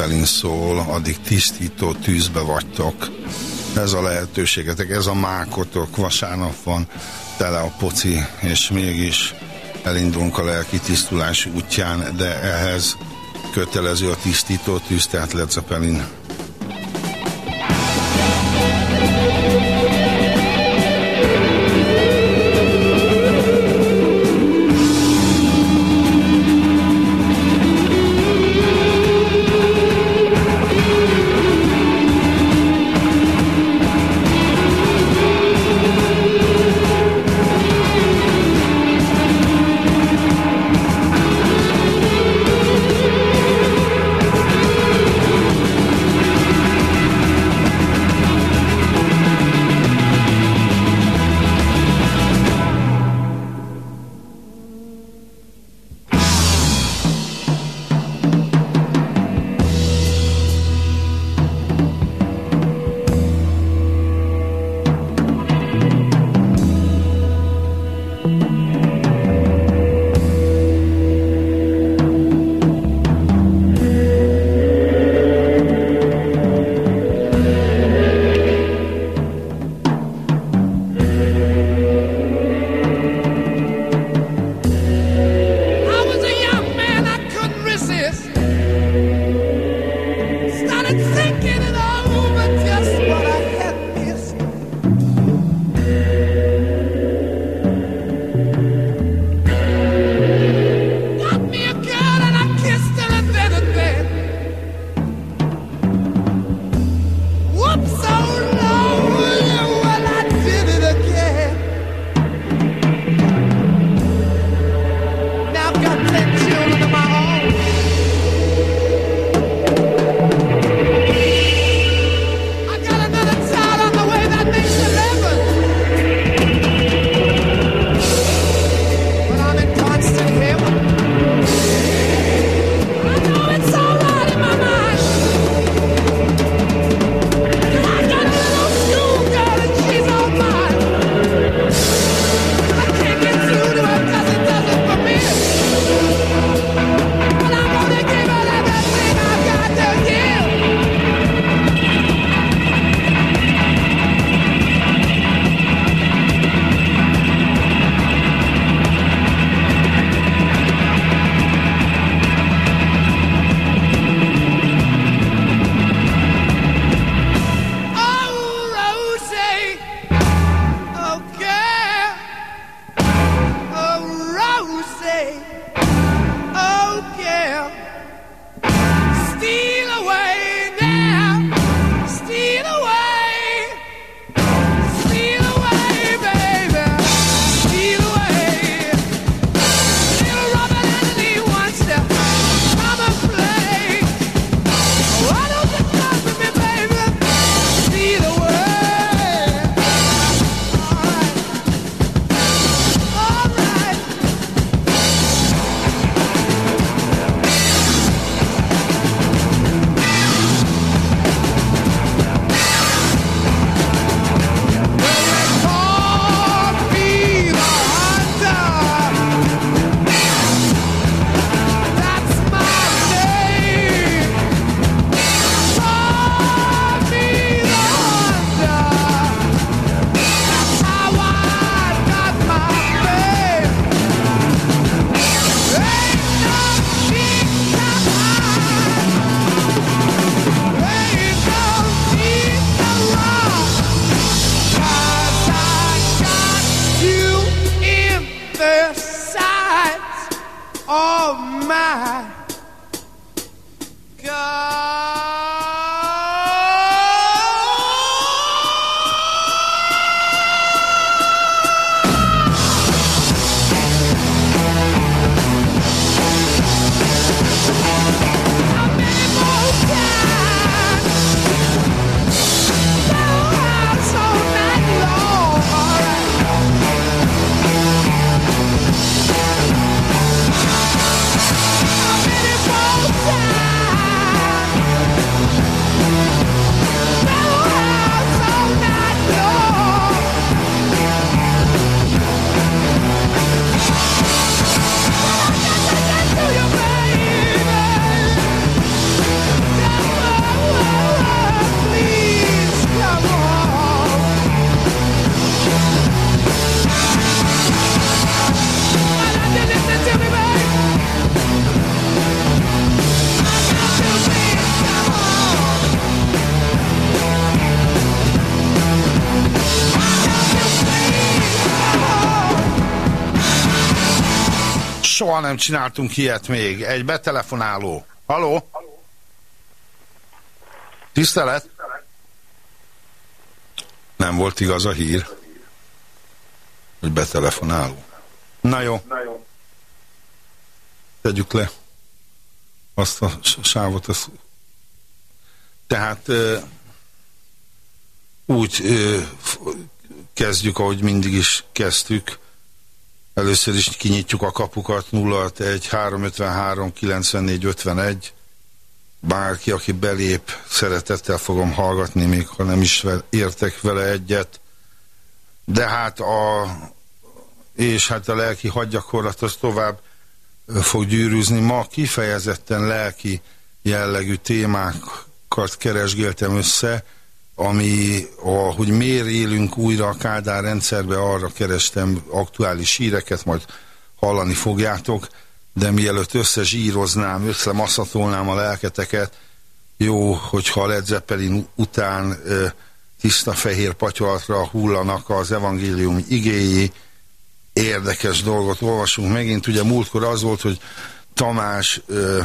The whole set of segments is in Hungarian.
Stalin szól, addig tisztító tűzbe vagytok. Ez a lehetőségetek, ez a mákotok, vasárnap van tele a poci, és mégis elindulunk a lelki tisztulás útján, de ehhez kötelező a tisztító tűz, tehát Led Zeppelin. Soha nem csináltunk ilyet még. Egy betelefonáló. Haló? Tisztelet? Nem volt igaz a hír, hogy betelefonáló. Na jó. Tegyük le azt a sávot. Azt. Tehát úgy kezdjük, ahogy mindig is kezdtük, Először is kinyitjuk a kapukat 061 353 94 51. Bárki, aki belép, szeretettel fogom hallgatni, még ha nem is értek vele egyet. De hát a és hát a lelki hadgyakorlat az tovább fog gyűrűzni. Ma kifejezetten lelki jellegű témákat keresgéltem össze, ami, a, hogy miért élünk újra a Kádár rendszerbe, arra kerestem aktuális híreket, majd hallani fogjátok, de mielőtt összezsíroznám, összemaszatolnám a lelketeket, jó, hogyha Led Zeppelin után ö, tiszta fehér patyolatra hullanak az evangélium igéi, érdekes dolgot olvasunk megint. Ugye múltkor az volt, hogy Tamás ö,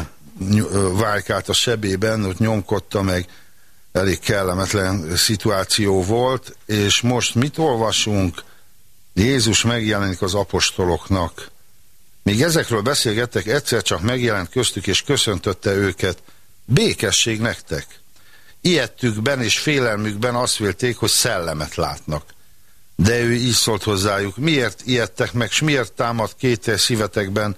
ö, vájkált a sebében, ott nyomkodta meg elég kellemetlen szituáció volt, és most mit olvasunk? Jézus megjelenik az apostoloknak. Míg ezekről beszélgettek, egyszer csak megjelent köztük, és köszöntötte őket. Békesség nektek! Ijettükben és félelmükben azt vélték, hogy szellemet látnak. De ő így szólt hozzájuk, miért ijedtek meg, s miért támad kétel szívetekben,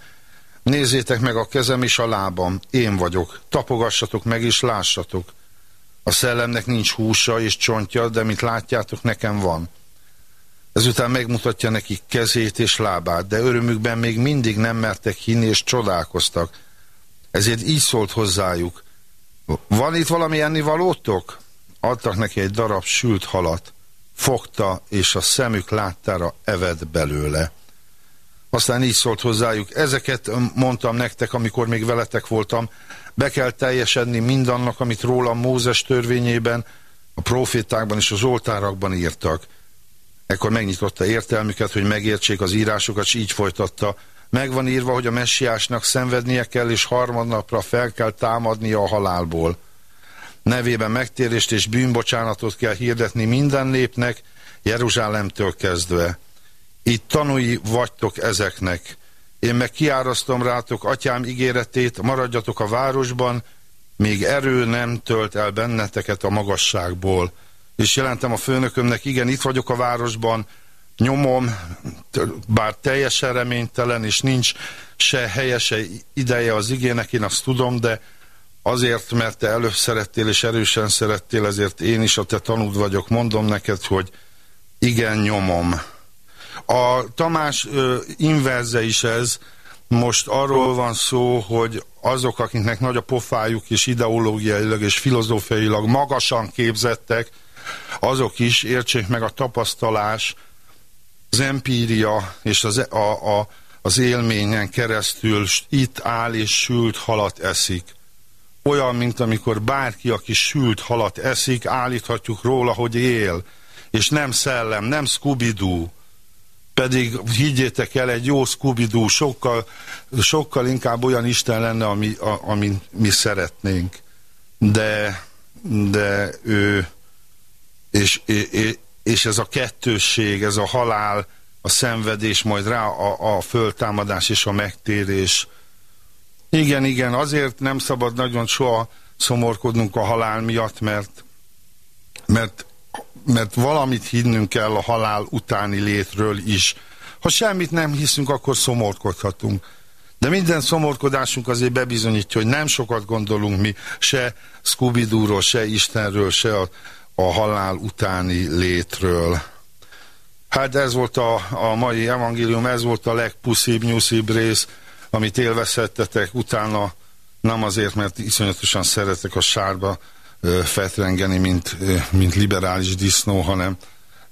Nézzétek meg a kezem és a lábam, én vagyok, tapogassatok meg és lássatok. A szellemnek nincs húsa és csontja, de mint látjátok, nekem van. Ezután megmutatja nekik kezét és lábát, de örömükben még mindig nem mertek hinni és csodálkoztak. Ezért így szólt hozzájuk. Van itt valami ennivalótok? Adtak neki egy darab sült halat. Fogta, és a szemük láttára evett belőle. Aztán így szólt hozzájuk, ezeket mondtam nektek, amikor még veletek voltam, be kell teljesedni mindannak, amit róla Mózes törvényében, a profétákban és az oltárakban írtak. Ekkor megnyitotta értelmüket, hogy megértsék az írásokat, és így folytatta. Megvan írva, hogy a messiásnak szenvednie kell, és harmadnapra fel kell támadnia a halálból. Nevében megtérést és bűnbocsánatot kell hirdetni minden népnek, Jeruzsálemtől kezdve. Itt tanúi vagytok ezeknek. Én meg kiárasztom rátok atyám ígéretét, maradjatok a városban, még erő nem tölt el benneteket a magasságból. És jelentem a főnökömnek, igen, itt vagyok a városban, nyomom, bár teljesen reménytelen, és nincs se helye, se ideje az igének, én azt tudom, de azért, mert te előbb szerettél és erősen szerettél, ezért én is a te tanúd vagyok, mondom neked, hogy igen, nyomom. A Tamás ö, inverze is ez, most arról van szó, hogy azok, akiknek nagy a pofájuk és ideológiailag és filozófiailag magasan képzettek, azok is értsék meg a tapasztalás, az empíria és az, a, a, az élményen keresztül itt áll és sült halat eszik. Olyan, mint amikor bárki, aki sült halat eszik, állíthatjuk róla, hogy él, és nem szellem, nem scooby pedig higgyétek el, egy jó scooby sokkal, sokkal inkább olyan Isten lenne, ami, a, ami mi szeretnénk. De, de ő, és, és ez a kettősség, ez a halál, a szenvedés, majd rá a, a föltámadás és a megtérés. Igen, igen, azért nem szabad nagyon soha szomorkodnunk a halál miatt, mert, mert, mert valamit hinnünk kell a halál utáni létről is. Ha semmit nem hiszünk, akkor szomorkodhatunk. De minden szomorkodásunk azért bebizonyítja, hogy nem sokat gondolunk mi se scooby se Istenről, se a, a halál utáni létről. Hát ez volt a, a mai evangélium, ez volt a legpuszibb, nyuszibb rész, amit élvezhettetek, utána nem azért, mert iszonyatosan szeretek a sárba fetrengeni, mint, mint liberális disznó, hanem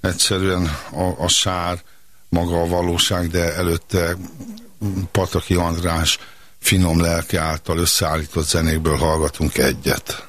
egyszerűen a, a sár maga a valóság, de előtte Pataki András finom lelke által összeállított zenékből hallgatunk egyet.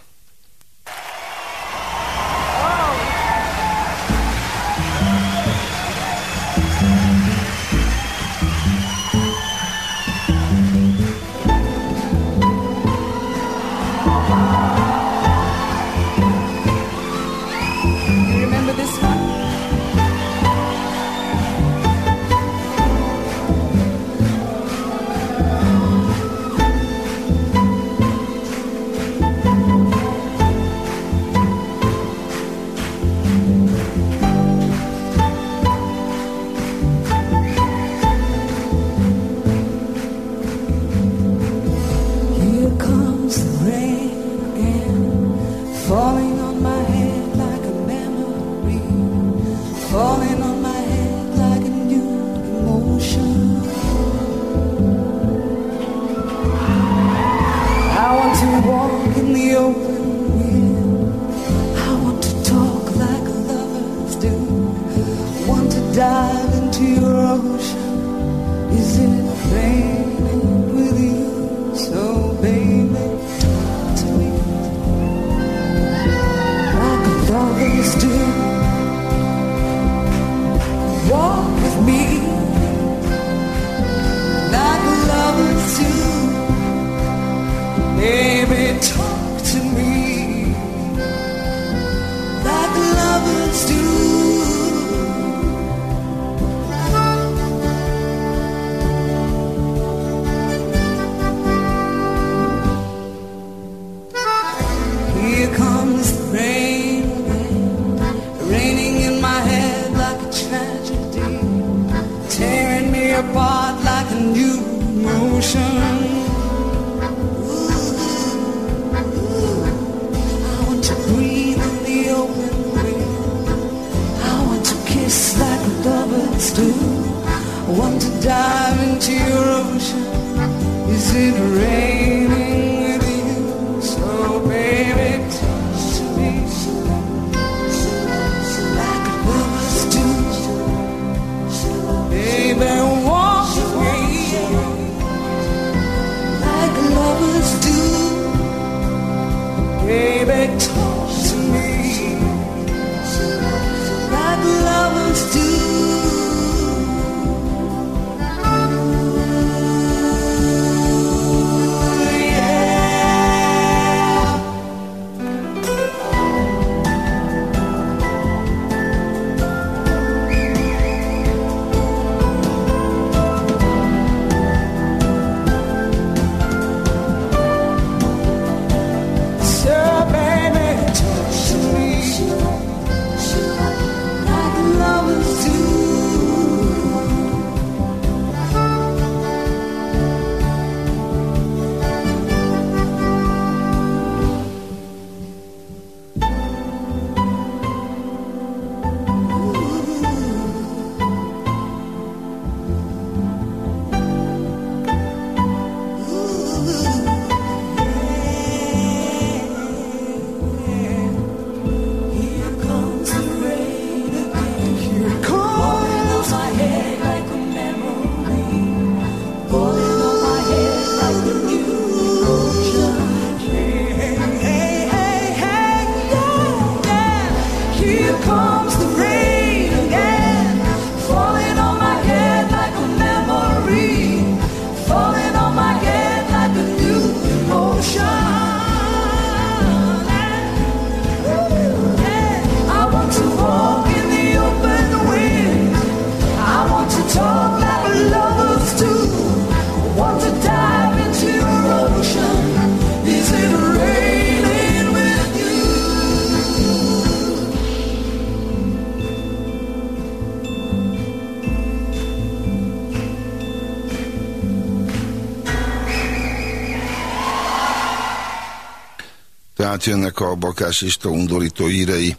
Átjönnek a bakásista undorító írei.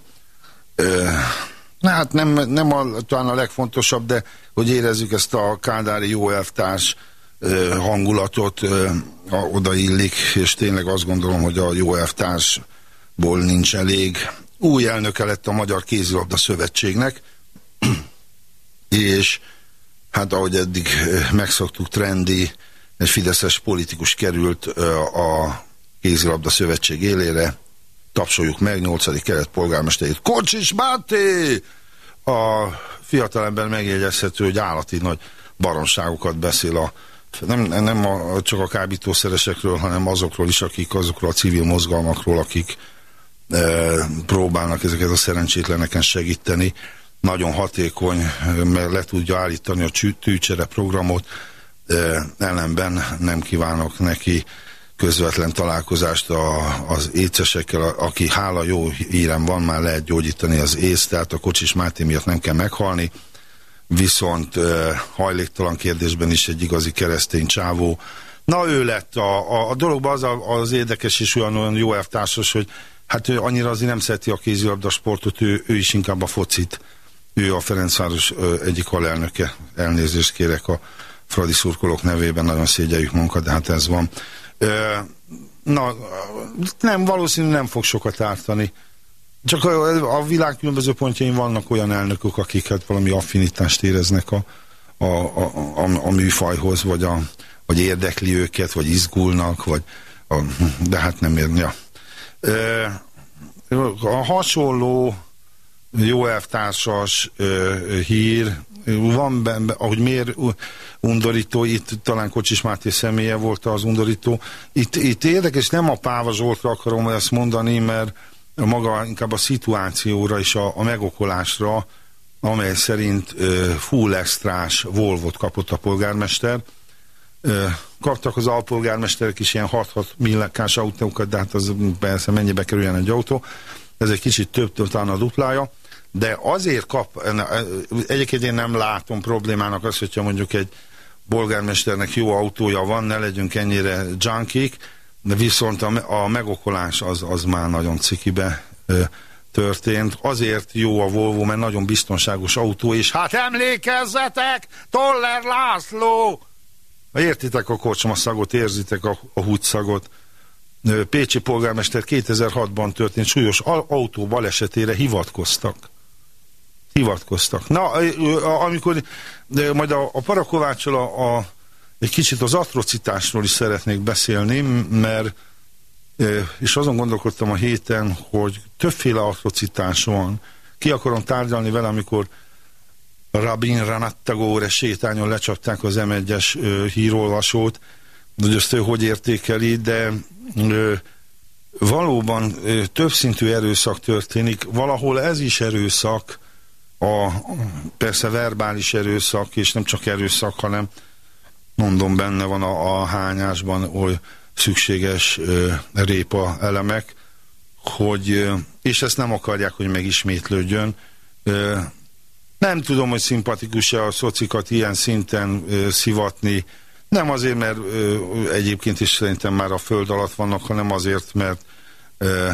Ö, hát nem, nem a, talán a legfontosabb, de hogy érezzük ezt a kádári jó elvtárs hangulatot, ö, a, odaillik, és tényleg azt gondolom, hogy a jó elvtársból nincs elég. Új elnöke lett a Magyar Kézilabda Szövetségnek, és hát ahogy eddig megszoktuk trendi, egy fideszes politikus került a kézilabda szövetség élére, tapsoljuk meg, 8. kelet polgármesterét, Kocsis Máté! A fiatalember megjegyezhető, hogy állati nagy baromságokat beszél a nem, nem a, csak a kábítószeresekről, hanem azokról is, akik azokról a civil mozgalmakról, akik e, próbálnak ezeket a szerencsétleneken segíteni. Nagyon hatékony, mert le tudja állítani a tűcsere programot, e, ellenben nem kívánok neki közvetlen találkozást a, az écesekkel, aki hála jó hírem van, már lehet gyógyítani az ész, tehát a Kocsis Máté miatt nem kell meghalni, viszont uh, hajléktalan kérdésben is egy igazi keresztény csávó. Na ő lett a, a, a dologban az a, az érdekes és olyan, olyan jó elvtársas, hogy hát ő annyira azért nem szereti a kézilabda sportot, ő, ő is inkább a focit. Ő a Ferencváros uh, egyik alelnöke. Elnézést kérek a Fradi szurkolók nevében, nagyon szégyeljük munkat, de hát ez van. Na, nem, valószínűleg nem fog sokat ártani. Csak a, a világ különböző pontjain vannak olyan elnökök, akik hát valami affinitást éreznek a, a, a, a, a műfajhoz, vagy, a, vagy érdekli őket, vagy izgulnak, vagy a, de hát nem érni. Ja. A hasonló jó elvtársas hír van benne, ahogy miért undorító, itt talán Kocsis Máté személye volt az undorító. Itt, itt érdekes, nem a Páva Zsoltra akarom ezt mondani, mert maga inkább a szituációra és a, a megokolásra, amely szerint uh, full extrás Volvot kapott a polgármester. Uh, kaptak az alpolgármesterek is ilyen 6-6 millekás autókat, de hát az persze mennyibe kerüljen egy autó. Ez egy kicsit több, talán a duplája de azért kap, egyébként én nem látom problémának azt, hogyha mondjuk egy bolgármesternek jó autója van, ne legyünk ennyire junkik, de viszont a, a megokolás az, az már nagyon cikibe ö, történt. Azért jó a Volvo, mert nagyon biztonságos autó, és hát emlékezzetek, Toller László! Értitek a kocsma szagot, érzitek a, a húgyszagot. Pécsi polgármester 2006-ban történt súlyos autó balesetére hivatkoztak hivatkoztak. Na, amikor majd a, a Parakovácsal a, a, egy kicsit az atrocitásról is szeretnék beszélni, mert és azon gondolkodtam a héten, hogy többféle atrocitás van. Ki akarom tárgyalni vele, amikor Rabin Ranattagóre sétányon lecsapták az M1-es hírolvasót, hogy ezt ő hogy értékeli, de ö, valóban ö, többszintű erőszak történik, valahol ez is erőszak, a persze verbális erőszak, és nem csak erőszak, hanem mondom, benne van a, a hányásban oly szükséges ö, répa elemek, hogy, ö, és ezt nem akarják, hogy megismétlődjön. Ö, nem tudom, hogy szimpatikus-e a szocikat ilyen szinten ö, szivatni, nem azért, mert ö, egyébként is szerintem már a föld alatt vannak, hanem azért, mert ö,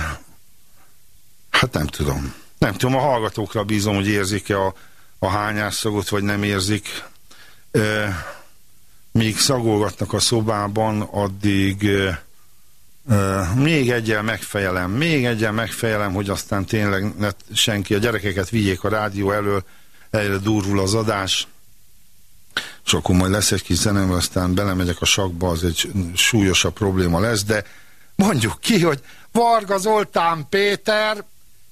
hát nem tudom nem tudom, a hallgatókra bízom, hogy érzik-e a, a hányásszagot, vagy nem érzik. E, míg szagolgatnak a szobában, addig e, még egyel megfejelem, még egyel megfejelem, hogy aztán tényleg ne, senki, a gyerekeket vigyék a rádió elől, egyre durvul az adás, és akkor majd lesz egy kis zenem, aztán belemegyek a sakba, az egy súlyosabb probléma lesz, de mondjuk ki, hogy Varga Zoltán Péter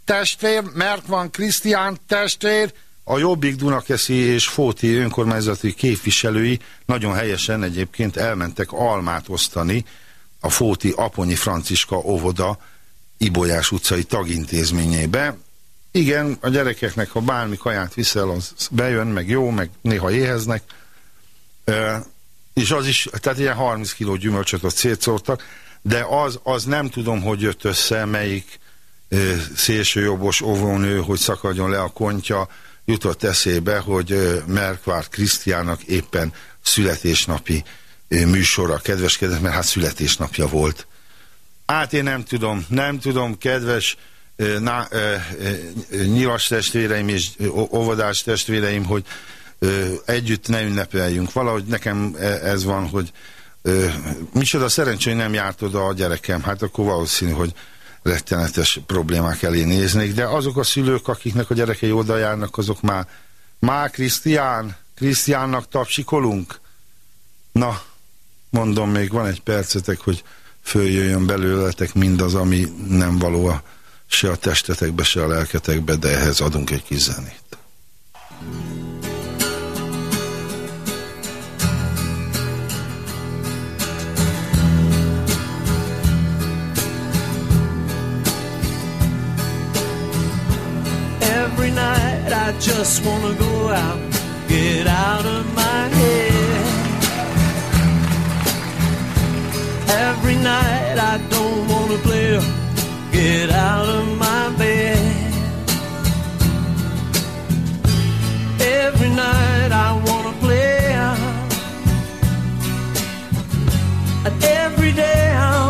testvér, van Krisztián testvér, a Jobbik Dunakeszi és Fóti önkormányzati képviselői nagyon helyesen egyébként elmentek almát osztani a Fóti Aponyi Franciska óvoda Ibolyás utcai tagintézményébe. Igen, a gyerekeknek, ha bármi kaját viszel, az bejön, meg jó, meg néha éheznek. E, és az is, tehát ilyen 30 kiló gyümölcsöt ott szétszórtak, de az, az nem tudom, hogy jött össze, melyik szélsőjobbos óvónő, hogy szakadjon le a kontya, jutott eszébe, hogy Merkvár Krisztiának éppen születésnapi műsora kedveskedett, mert hát születésnapja volt. Hát én nem tudom, nem tudom, kedves na, nyilas testvéreim és óvodás testvéreim, hogy együtt ne ünnepeljünk. Valahogy nekem e, ez van, hogy micsoda szerencsé, hogy nem járt oda a gyerekem, hát akkor valószínű, hogy rettenetes problémák elé néznék, de azok a szülők, akiknek a gyerekei oda járnak, azok már, már Krisztián, Krisztiánnak tapsikolunk? Na, mondom, még van egy percetek, hogy följöjjön belőletek mindaz, ami nem való a, se a testetekbe, se a lelketekbe, de ehhez adunk egy kis zenét. Just wanna go out, get out of my head. Every night I don't wanna play, get out of my bed. Every night I wanna play, and every day I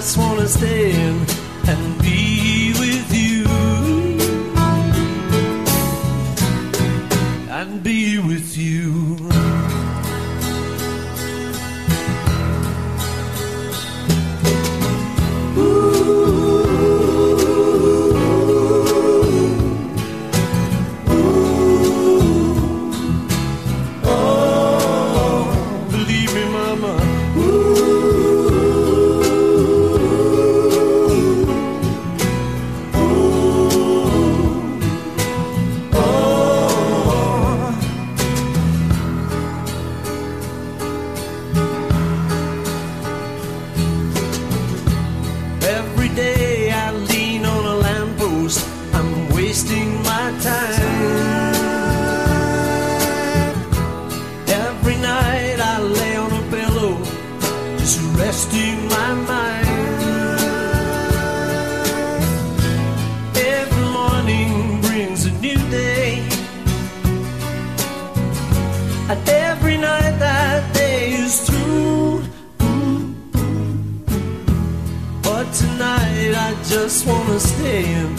just wanna stay in and be with you. And be with you. Just wanna stay in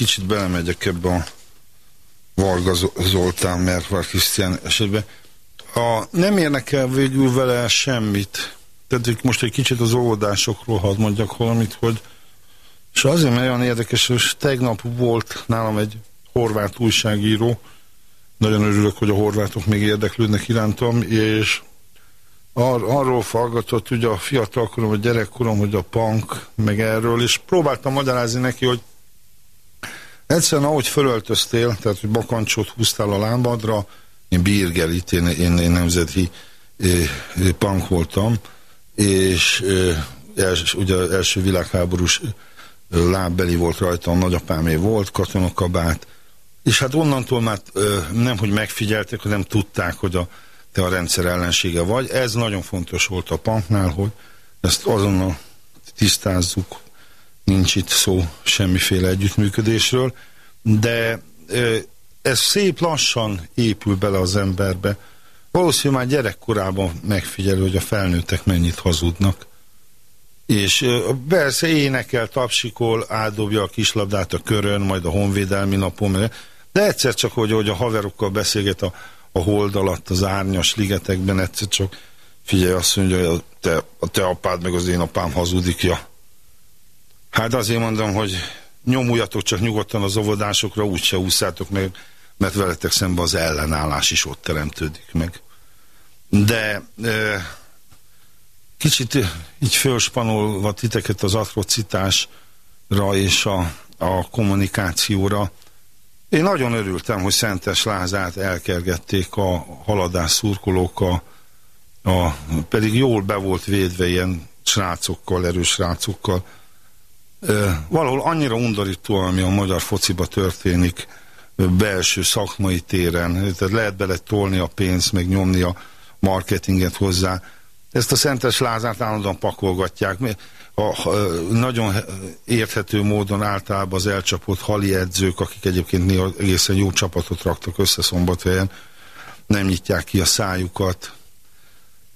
kicsit belemegyek ebbe a Varga Zo- Zoltán, Mervar Krisztián esetben. A, nem érnek el végül vele semmit. Tehát most egy kicsit az óvodásokról hadd mondjak valamit, hogy és azért, mert olyan érdekes, hogy tegnap volt nálam egy horvát újságíró, nagyon örülök, hogy a horvátok még érdeklődnek irántam, és ar- arról faggatott ugye a fiatalkorom, a gyerekkorom, hogy a punk, meg erről, és próbáltam magyarázni neki, hogy Egyszerűen, ahogy fölöltöztél, tehát, hogy bakancsot húztál a lábadra, én Birgelit, én, én, én nemzeti eh, eh, punk voltam, és eh, els, ugye első világháborús lábbeli volt rajtam, nagyapámé volt, katonakabát, és hát onnantól már nem, hogy megfigyelték, hanem tudták, hogy a, te a rendszer ellensége vagy. Ez nagyon fontos volt a punknál, hogy ezt azonnal tisztázzuk, nincs itt szó semmiféle együttműködésről, de ez szép lassan épül bele az emberbe. Valószínűleg már gyerekkorában megfigyelő, hogy a felnőttek mennyit hazudnak. És persze énekel, tapsikol, áldobja a kislabdát a körön, majd a honvédelmi napon, de egyszer csak, hogy, hogy a haverokkal beszélget a, a hold alatt, az árnyas ligetekben, egyszer csak figyelj, azt mondja, hogy a te, a te apád meg az én apám hazudik, ja. Hát azért mondom, hogy nyomuljatok csak nyugodtan az óvodásokra, úgyse úszátok meg, mert veletek szemben az ellenállás is ott teremtődik meg. De e, kicsit így fölspanolva titeket az atrocitásra és a, a kommunikációra, én nagyon örültem, hogy Szentes Lázát elkergették a haladás szurkolók, a, a, pedig jól be volt védve ilyen srácokkal, erős srácokkal. Valahol annyira undorító, ami a magyar fociba történik, belső szakmai téren, tehát lehet bele tolni a pénzt, meg nyomni a marketinget hozzá. Ezt a Szentes Lázát állandóan pakolgatják. A, a, nagyon érthető módon általában az elcsapott hali edzők, akik egyébként néha egészen jó csapatot raktak össze szombathelyen, nem nyitják ki a szájukat,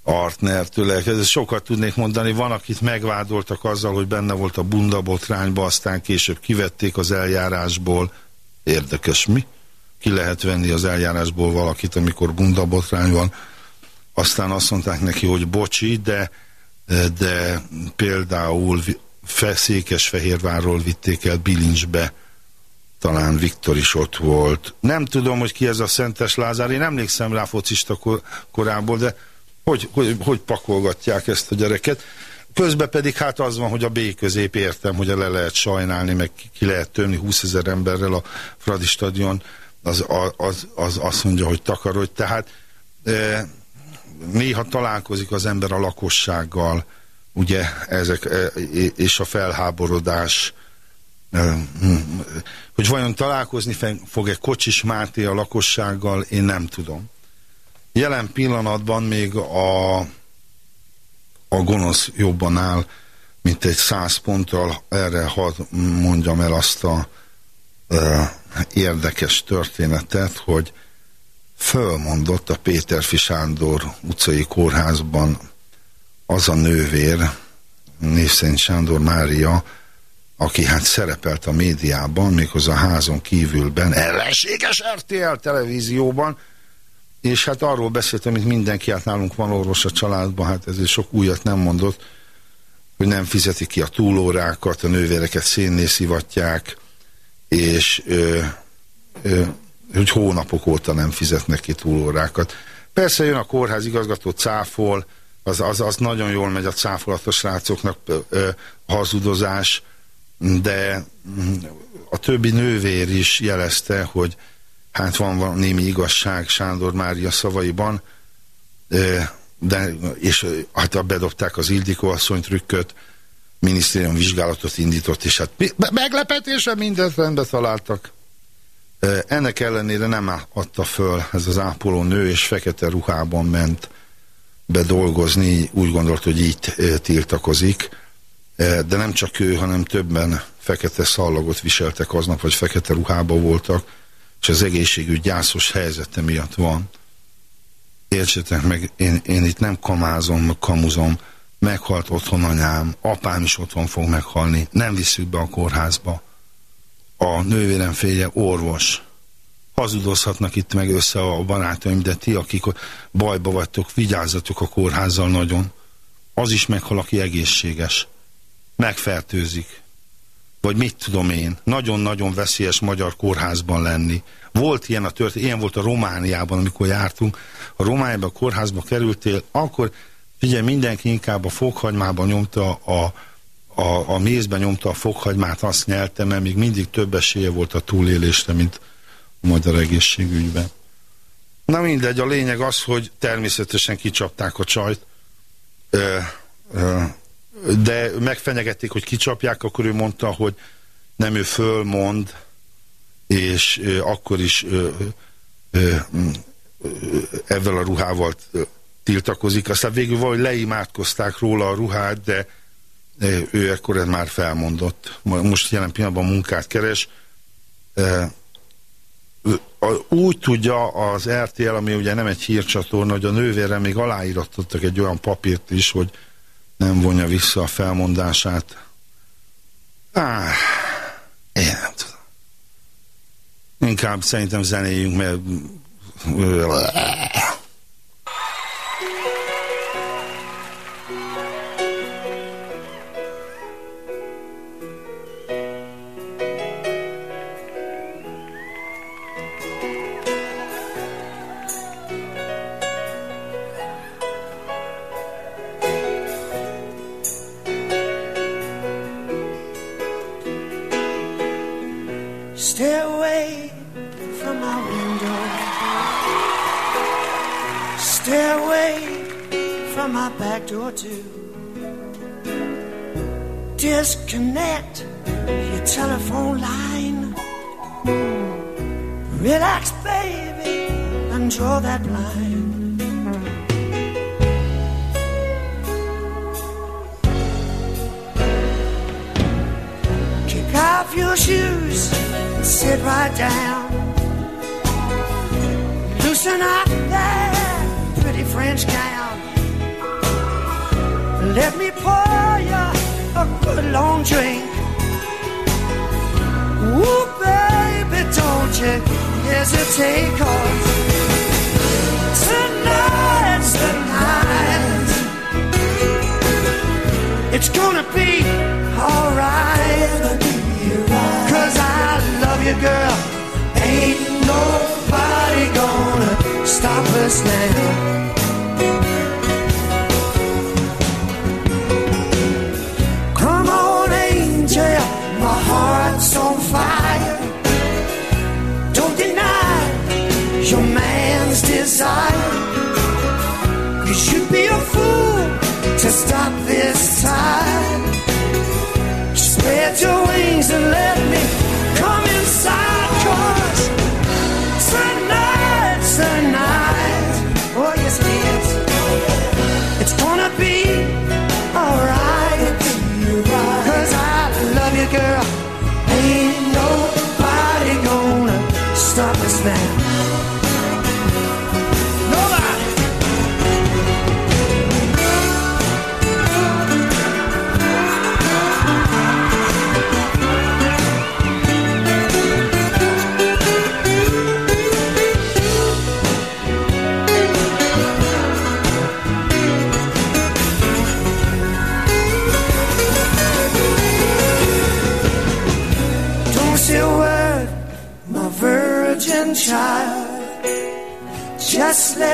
Artnertől, ez sokat tudnék mondani, van, akit megvádoltak azzal, hogy benne volt a bundabotrányba, aztán később kivették az eljárásból, Érdekes mi? Ki lehet venni az eljárásból valakit, amikor bundabotrány van. Aztán azt mondták neki, hogy bocsi, de, de például Székesfehérvárról vitték el Bilincsbe, talán Viktor is ott volt. Nem tudom, hogy ki ez a Szentes Lázár, én emlékszem rá focista kor, korából, de hogy, hogy, hogy pakolgatják ezt a gyereket. Közben pedig hát az van, hogy a B közép értem, hogy le lehet sajnálni, meg ki lehet törni 20 ezer emberrel a Fradi stadion, az, az, az azt mondja, hogy takarodj. Tehát e, néha találkozik az ember a lakossággal, ugye, ezek, e, és a felháborodás, e, hogy vajon találkozni fog-e Kocsis Máté a lakossággal, én nem tudom. Jelen pillanatban még a a gonosz jobban áll, mint egy száz ponttal. Erre hadd mondjam el azt a e, érdekes történetet, hogy fölmondott a Péterfi Sándor utcai kórházban az a nővér, név Sándor Mária, aki hát szerepelt a médiában, méghozzá a házon kívülben, ellenséges RTL televízióban, és hát arról beszéltem, mint mindenki, hát nálunk van orvos a családban, hát ezért sok újat nem mondott, hogy nem fizeti ki a túlórákat, a nővéreket szénné szivatják, és ö, ö, hogy hónapok óta nem fizetnek ki túlórákat. Persze jön a kórház igazgató cáfol, az, az, az nagyon jól megy a cáfolatos rácoknak ö, hazudozás, de mm, a többi nővér is jelezte, hogy hát van, van némi igazság Sándor Mária szavaiban, de, és hát bedobták az Ildikó asszony trükköt, minisztérium vizsgálatot indított, és hát meglepetése mindent rendbe találtak. Ennek ellenére nem adta föl ez az ápoló nő, és fekete ruhában ment be dolgozni, úgy gondolt, hogy így tiltakozik, de nem csak ő, hanem többen fekete szallagot viseltek aznap, vagy fekete ruhában voltak, és az egészségügy gyászos helyzete miatt van. Értsétek meg, én, én itt nem kamázom, kamuzom, meghalt otthon anyám, apám is otthon fog meghalni, nem visszük be a kórházba. A nővérem félje orvos. Hazudozhatnak itt meg össze a barátaim, de ti, akik bajba vagytok, vigyázzatok a kórházzal nagyon. Az is meghal, aki egészséges. Megfertőzik vagy mit tudom én, nagyon-nagyon veszélyes magyar kórházban lenni. Volt ilyen a történet, ilyen volt a Romániában, amikor jártunk. A Romániában a kórházba kerültél, akkor figyelj, mindenki inkább a fokhagymában nyomta a, a, a mézben nyomta a fokhagymát, azt nyelte, mert még mindig több esélye volt a túlélésre, mint a magyar egészségügyben. Na mindegy, a lényeg az, hogy természetesen kicsapták a csajt. Ö, ö, de megfenyegették, hogy kicsapják, akkor ő mondta, hogy nem ő fölmond, és akkor is ezzel a ruhával tiltakozik. Aztán végül valahogy leimádkozták róla a ruhát, de ő ekkor már felmondott. Most jelen pillanatban munkát keres. úgy tudja az RTL, ami ugye nem egy hírcsatorna, hogy a nővére még aláíratottak egy olyan papírt is, hogy nem vonja vissza a felmondását. Á, én nem tudom. Inkább szerintem zenéljünk, mert or two disconnect your telephone line. Relax, baby, and draw that line. Kick off your shoes and sit right down. Loosen up that pretty French gown. Let me pour you a good long drink. Ooh, baby, don't you hesitate, cause tonight's the night. It's gonna be alright. Cause I love you, girl. Ain't nobody gonna stop us now. inside.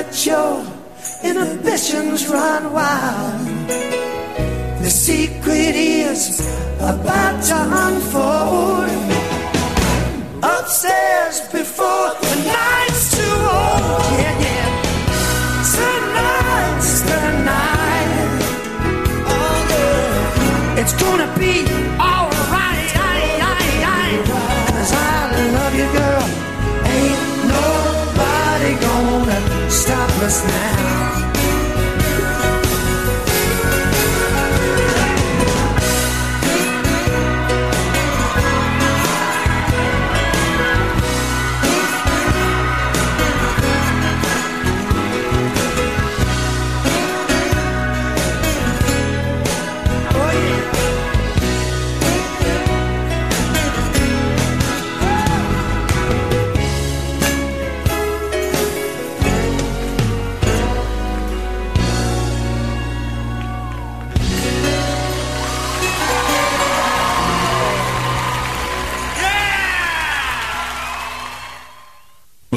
let your inhibitions run wild. The secret is about to unfold. us now.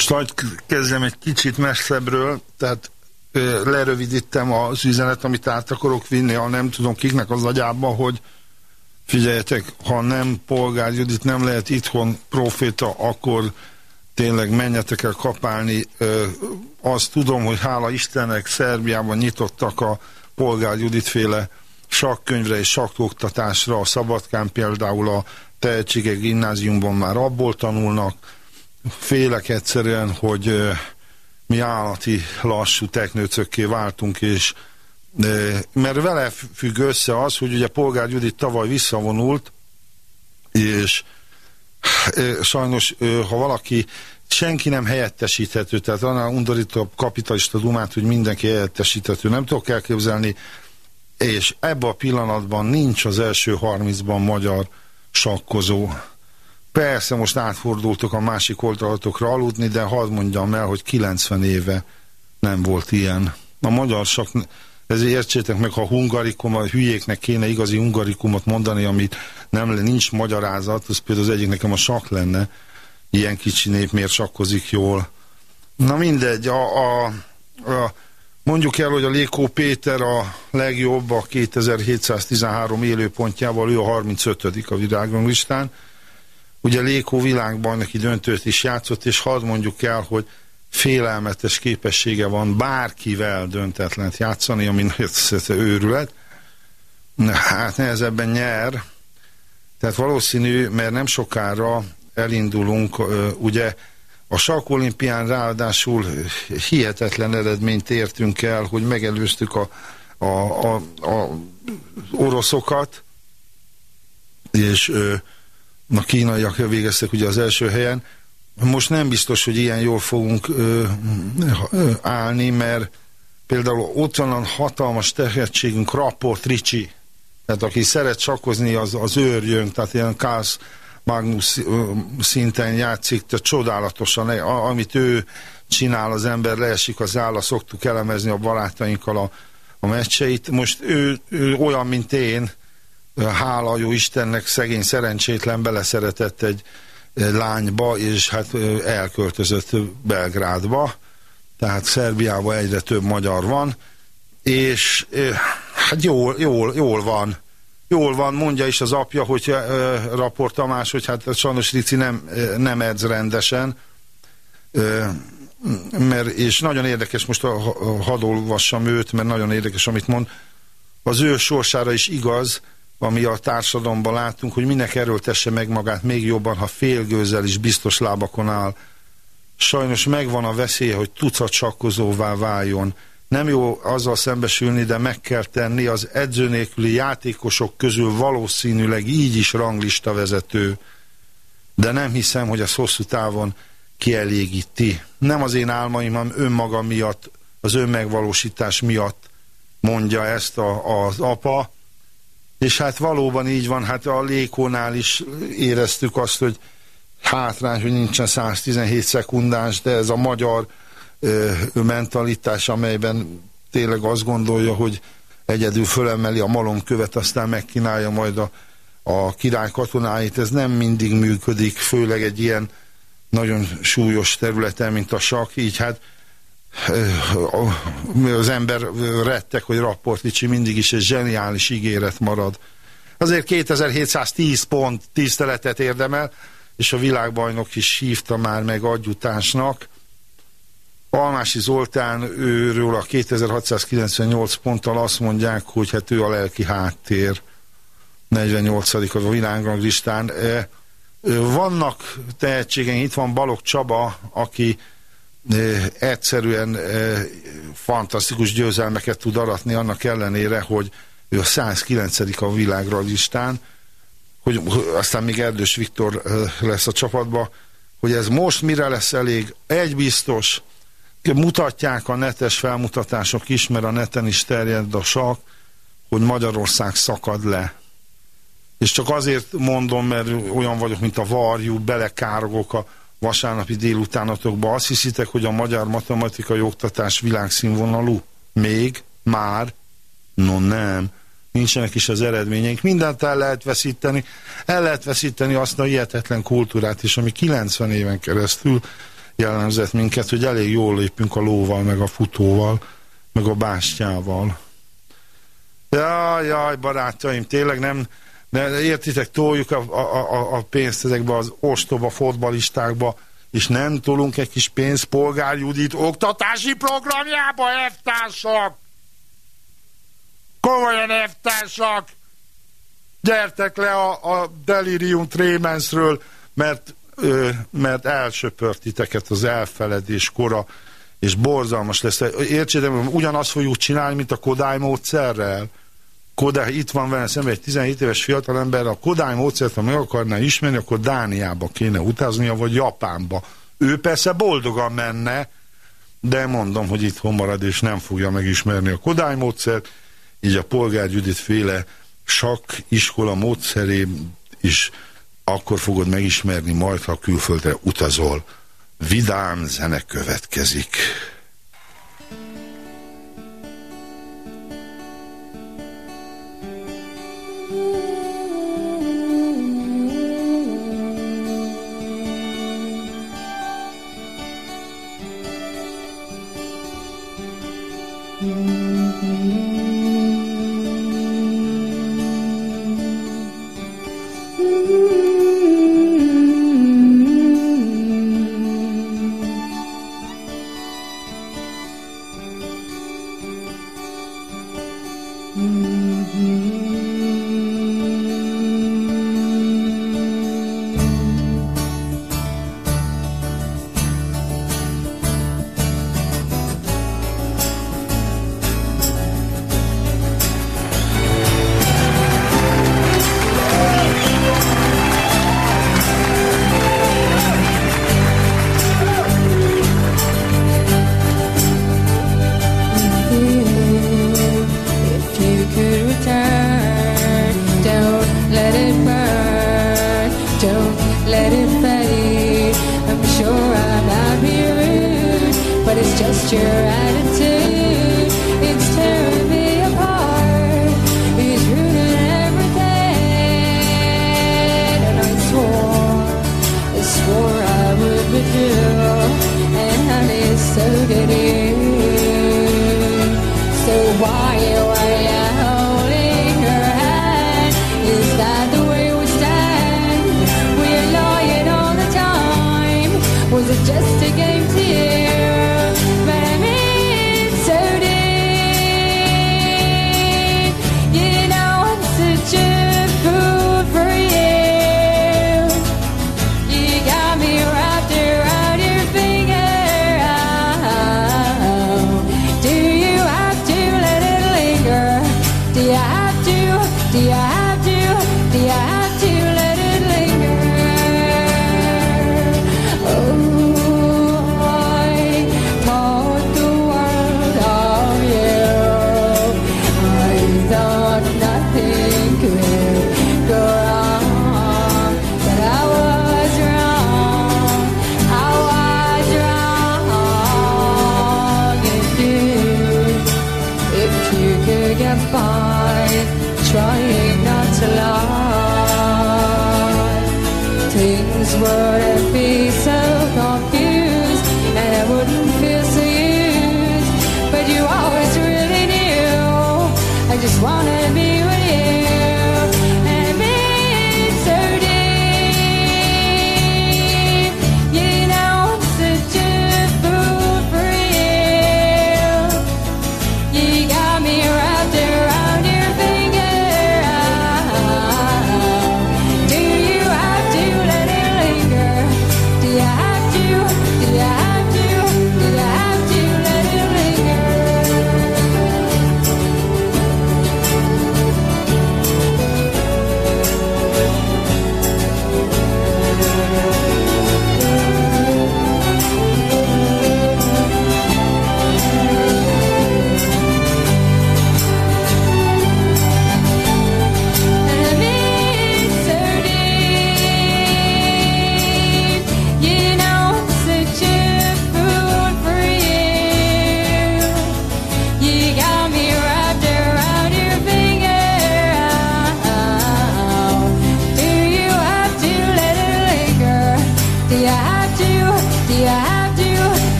Most hagyd kezdjem egy kicsit messzebbről, tehát ö, lerövidítem az üzenet, amit át akarok vinni, ha nem tudom kiknek az agyába, hogy figyeljetek, ha nem polgár Judit nem lehet itthon proféta, akkor tényleg menjetek el kapálni. Ö, azt tudom, hogy hála Istennek Szerbiában nyitottak a polgár Judit féle sakkönyvre és sakkoktatásra, a Szabadkán például a tehetségek gimnáziumban már abból tanulnak, félek egyszerűen, hogy mi állati lassú teknőcökké váltunk, és mert vele függ össze az, hogy ugye Polgár Judit tavaly visszavonult, és sajnos, ha valaki senki nem helyettesíthető, tehát annál undorítóbb kapitalista dumát, hogy mindenki helyettesíthető. Nem tudok elképzelni, és ebben a pillanatban nincs az első 30-ban magyar sakkozó. Persze most átfordultok a másik oldalatokra aludni, de hadd mondjam el, hogy 90 éve nem volt ilyen. A magyar sak, ezért értsétek meg, ha hungarikum, a hülyéknek kéne igazi hungarikumot mondani, amit nem nincs magyarázat, az például az egyik nekem a sak lenne, ilyen kicsi nép miért sakkozik jól. Na mindegy, a, a, a, mondjuk el, hogy a Lékó Péter a legjobb a 2713 élőpontjával, ő a 35 a virágonglistán. Ugye Lékó világbajnoki döntőt is játszott, és hadd mondjuk el, hogy félelmetes képessége van bárkivel döntetlent játszani, ami őrület. Hát nehezebben nyer. Tehát valószínű, mert nem sokára elindulunk, ugye a sakolimpián ráadásul hihetetlen eredményt értünk el, hogy megelőztük a, a, a, a oroszokat, és a kínaiak végeztek ugye az első helyen. Most nem biztos, hogy ilyen jól fogunk ö, ö, állni, mert például ott van hatalmas tehetségünk Rapport Ricsi, tehát aki szeret sakkozni, az, az őrjön, tehát ilyen Kász Magnus szinten játszik, tehát csodálatosan, amit ő csinál, az ember leesik az álla, szoktuk elemezni a barátainkkal a, a meccseit. Most ő, ő olyan, mint én, hála jó Istennek, szegény szerencsétlen beleszeretett egy, lányba, és hát elköltözött Belgrádba, tehát Szerbiában egyre több magyar van, és hát jól, jól, jól van. Jól van, mondja is az apja, hogy uh, Raport Tamás, hogy hát sajnos Rici nem, nem edz rendesen, mert, és nagyon érdekes, most hadd olvassam őt, mert nagyon érdekes, amit mond, az ő sorsára is igaz, ami a társadalomban látunk, hogy minek erőltesse meg magát még jobban, ha félgőzzel is biztos lábakon áll. Sajnos megvan a veszélye, hogy tucat sakkozóvá váljon, nem jó azzal szembesülni, de meg kell tenni az edző nélküli játékosok közül valószínűleg így is ranglista vezető, de nem hiszem, hogy ez hosszú távon kielégíti. Nem az én álmaim, hanem önmaga miatt, az önmegvalósítás miatt mondja ezt a, az apa, és hát valóban így van, hát a Lékónál is éreztük azt, hogy hátrány, hogy nincsen 117 szekundás, de ez a magyar mentalitás, amelyben tényleg azt gondolja, hogy egyedül fölemeli a malomkövet, aztán megkínálja majd a, a király katonáit. Ez nem mindig működik, főleg egy ilyen nagyon súlyos területen, mint a sak, így hát az ember rettek, hogy Rapporticsi mindig is egy zseniális ígéret marad. Azért 2710 pont tiszteletet érdemel, és a világbajnok is hívta már meg adjutásnak, Almási Zoltán őről a 2698 ponttal azt mondják, hogy hát ő a lelki háttér 48 a világranglistán. Vannak tehetségeink, itt van Balog Csaba, aki egyszerűen fantasztikus győzelmeket tud aratni annak ellenére, hogy ő a 109 a világranglistán, hogy aztán még Erdős Viktor lesz a csapatba, hogy ez most mire lesz elég, egy biztos, mutatják a netes felmutatások is, mert a neten is terjed a sak, hogy Magyarország szakad le. És csak azért mondom, mert olyan vagyok, mint a varjú, belekárogok a vasárnapi délutánatokba. Azt hiszitek, hogy a magyar matematikai oktatás világszínvonalú? Még? Már? No nem. Nincsenek is az eredményeink. Mindent el lehet veszíteni. El lehet veszíteni azt a hihetetlen kultúrát is, ami 90 éven keresztül jellemzett minket, hogy elég jól lépünk a lóval, meg a futóval, meg a bástyával. Jaj, jaj, barátaim, tényleg nem, ne, értitek, toljuk a, a, a, pénzt ezekbe az ostoba fotbalistákba, és nem tolunk egy kis pénzt Polgár Judit oktatási programjába, eftársak! Komolyan eftársak! Gyertek le a, a Delirium Tremensről, mert mert elsöpört titeket az elfeledés kora, és borzalmas lesz. Értsétek, ugyanazt fogjuk csinálni, mint a Kodály módszerrel. Kodály, itt van velem szemben egy 17 éves fiatalember, a Kodály módszert, ha meg akarná ismerni, akkor Dániába kéne utaznia, vagy Japánba. Ő persze boldogan menne, de mondom, hogy itt marad, és nem fogja megismerni a Kodály módszert, így a Polgár Judit féle sak iskola módszeré is akkor fogod megismerni majd, ha külföldre utazol. Vidám zene következik.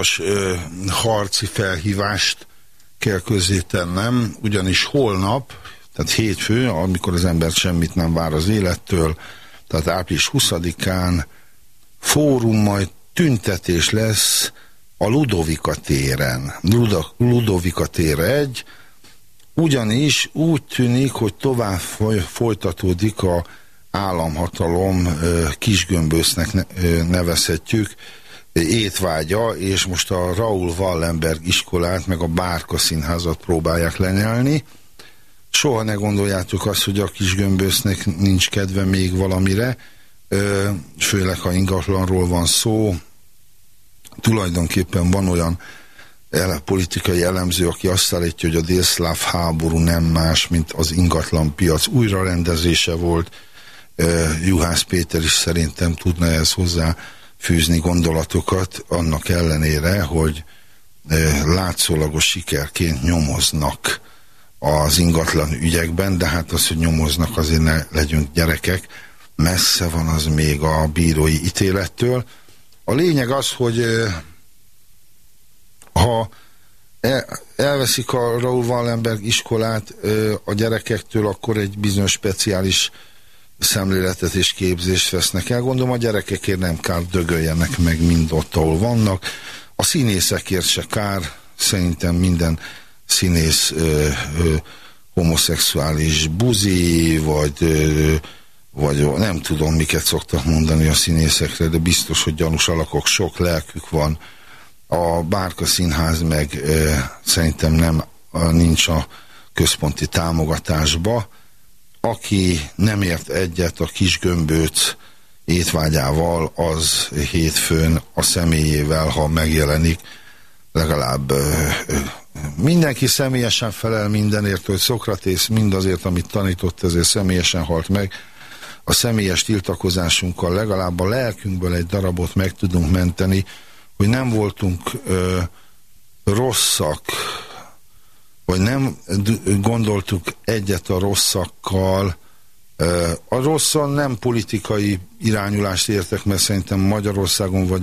Fontos ö, harci felhívást kell közé tennem, ugyanis holnap, tehát hétfő, amikor az ember semmit nem vár az élettől, tehát április 20-án fórum, majd tüntetés lesz a Ludovika téren. Luda, Ludovika tér 1, ugyanis úgy tűnik, hogy tovább folytatódik a államhatalom kisgömbösznek nevezhetjük étvágya, és most a Raúl Wallenberg iskolát, meg a Bárka színházat próbálják lenyelni. Soha ne gondoljátok azt, hogy a kisgömbösznek nincs kedve még valamire, főleg ha ingatlanról van szó. Tulajdonképpen van olyan ele, politikai elemző, aki azt állítja, hogy a délszláv háború nem más, mint az ingatlan piac újrarendezése volt. Juhász Péter is szerintem tudna ehhez hozzá fűzni gondolatokat, annak ellenére, hogy látszólagos sikerként nyomoznak az ingatlan ügyekben, de hát az, hogy nyomoznak, azért ne legyünk gyerekek, messze van az még a bírói ítélettől. A lényeg az, hogy ha elveszik a Raúl Wallenberg iskolát a gyerekektől, akkor egy bizonyos speciális szemléletet és képzést vesznek el. Gondolom a gyerekekért nem kár dögöljenek meg mind ott, ahol vannak. A színészekért se kár, szerintem minden színész ö, ö, homoszexuális buzi, vagy, ö, vagy nem tudom, miket szoktak mondani a színészekre, de biztos, hogy gyanús alakok, sok lelkük van. A Bárka Színház meg ö, szerintem nem nincs a központi támogatásba, aki nem ért egyet a kis gömbőc étvágyával, az hétfőn a személyével, ha megjelenik, legalább mindenki személyesen felel mindenért, hogy Szokratész mindazért, amit tanított, ezért személyesen halt meg. A személyes tiltakozásunkkal legalább a lelkünkből egy darabot meg tudunk menteni, hogy nem voltunk ö, rosszak, hogy nem gondoltuk egyet a rosszakkal. A rosszan nem politikai irányulást értek, mert szerintem Magyarországon vagy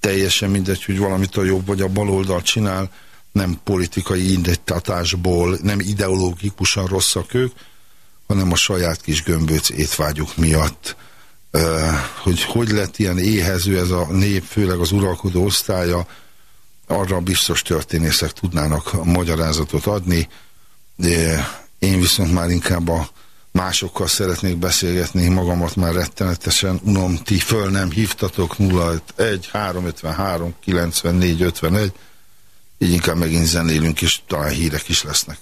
teljesen mindegy, hogy valamit a jobb vagy a baloldal csinál, nem politikai indítatásból, nem ideológikusan rosszak ők, hanem a saját kis gömböc étvágyuk miatt. Hogy hogy lett ilyen éhező ez a nép, főleg az uralkodó osztálya, arra biztos történészek tudnának magyarázatot adni, én viszont már inkább a másokkal szeretnék beszélgetni, magamat már rettenetesen unom, ti föl nem hívtatok 051 353 94 51, így inkább megint zenélünk, és talán hírek is lesznek.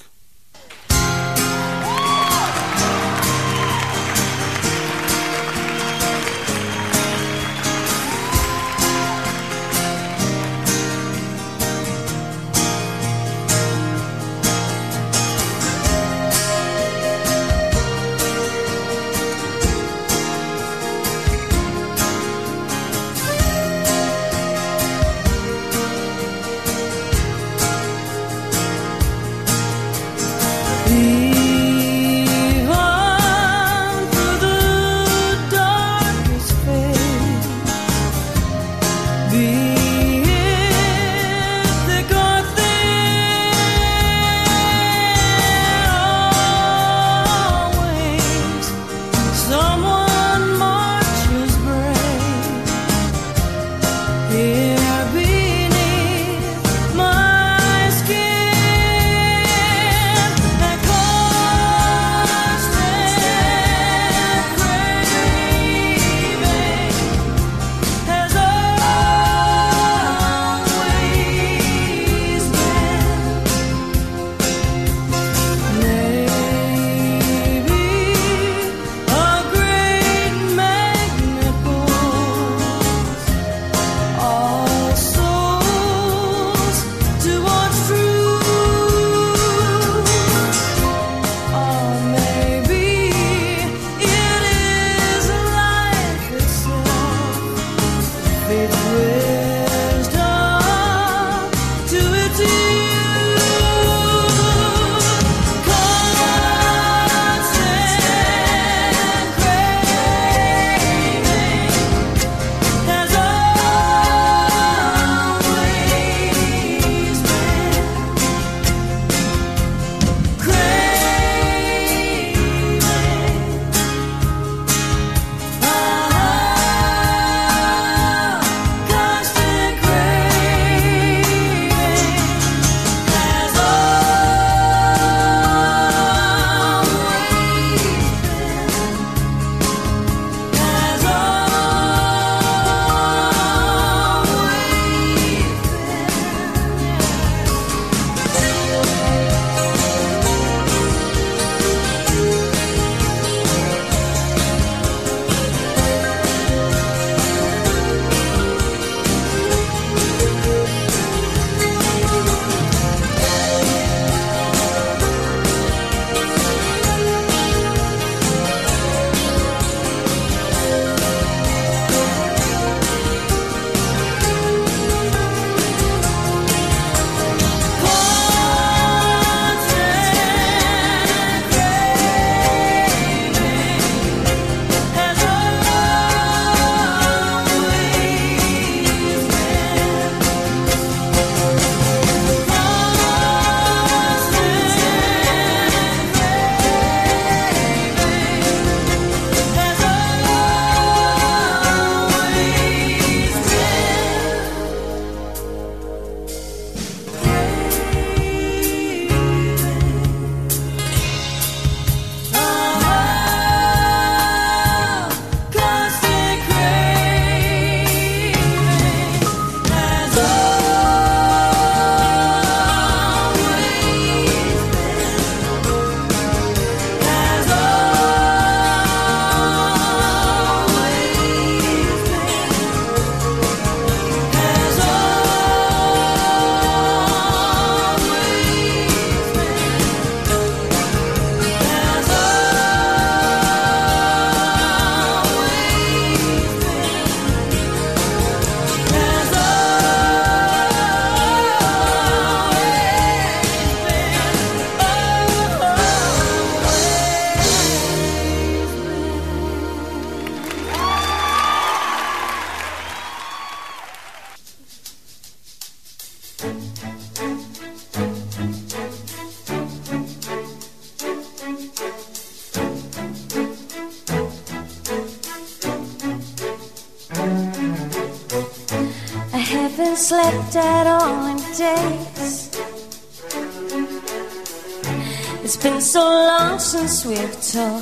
so swift tongue.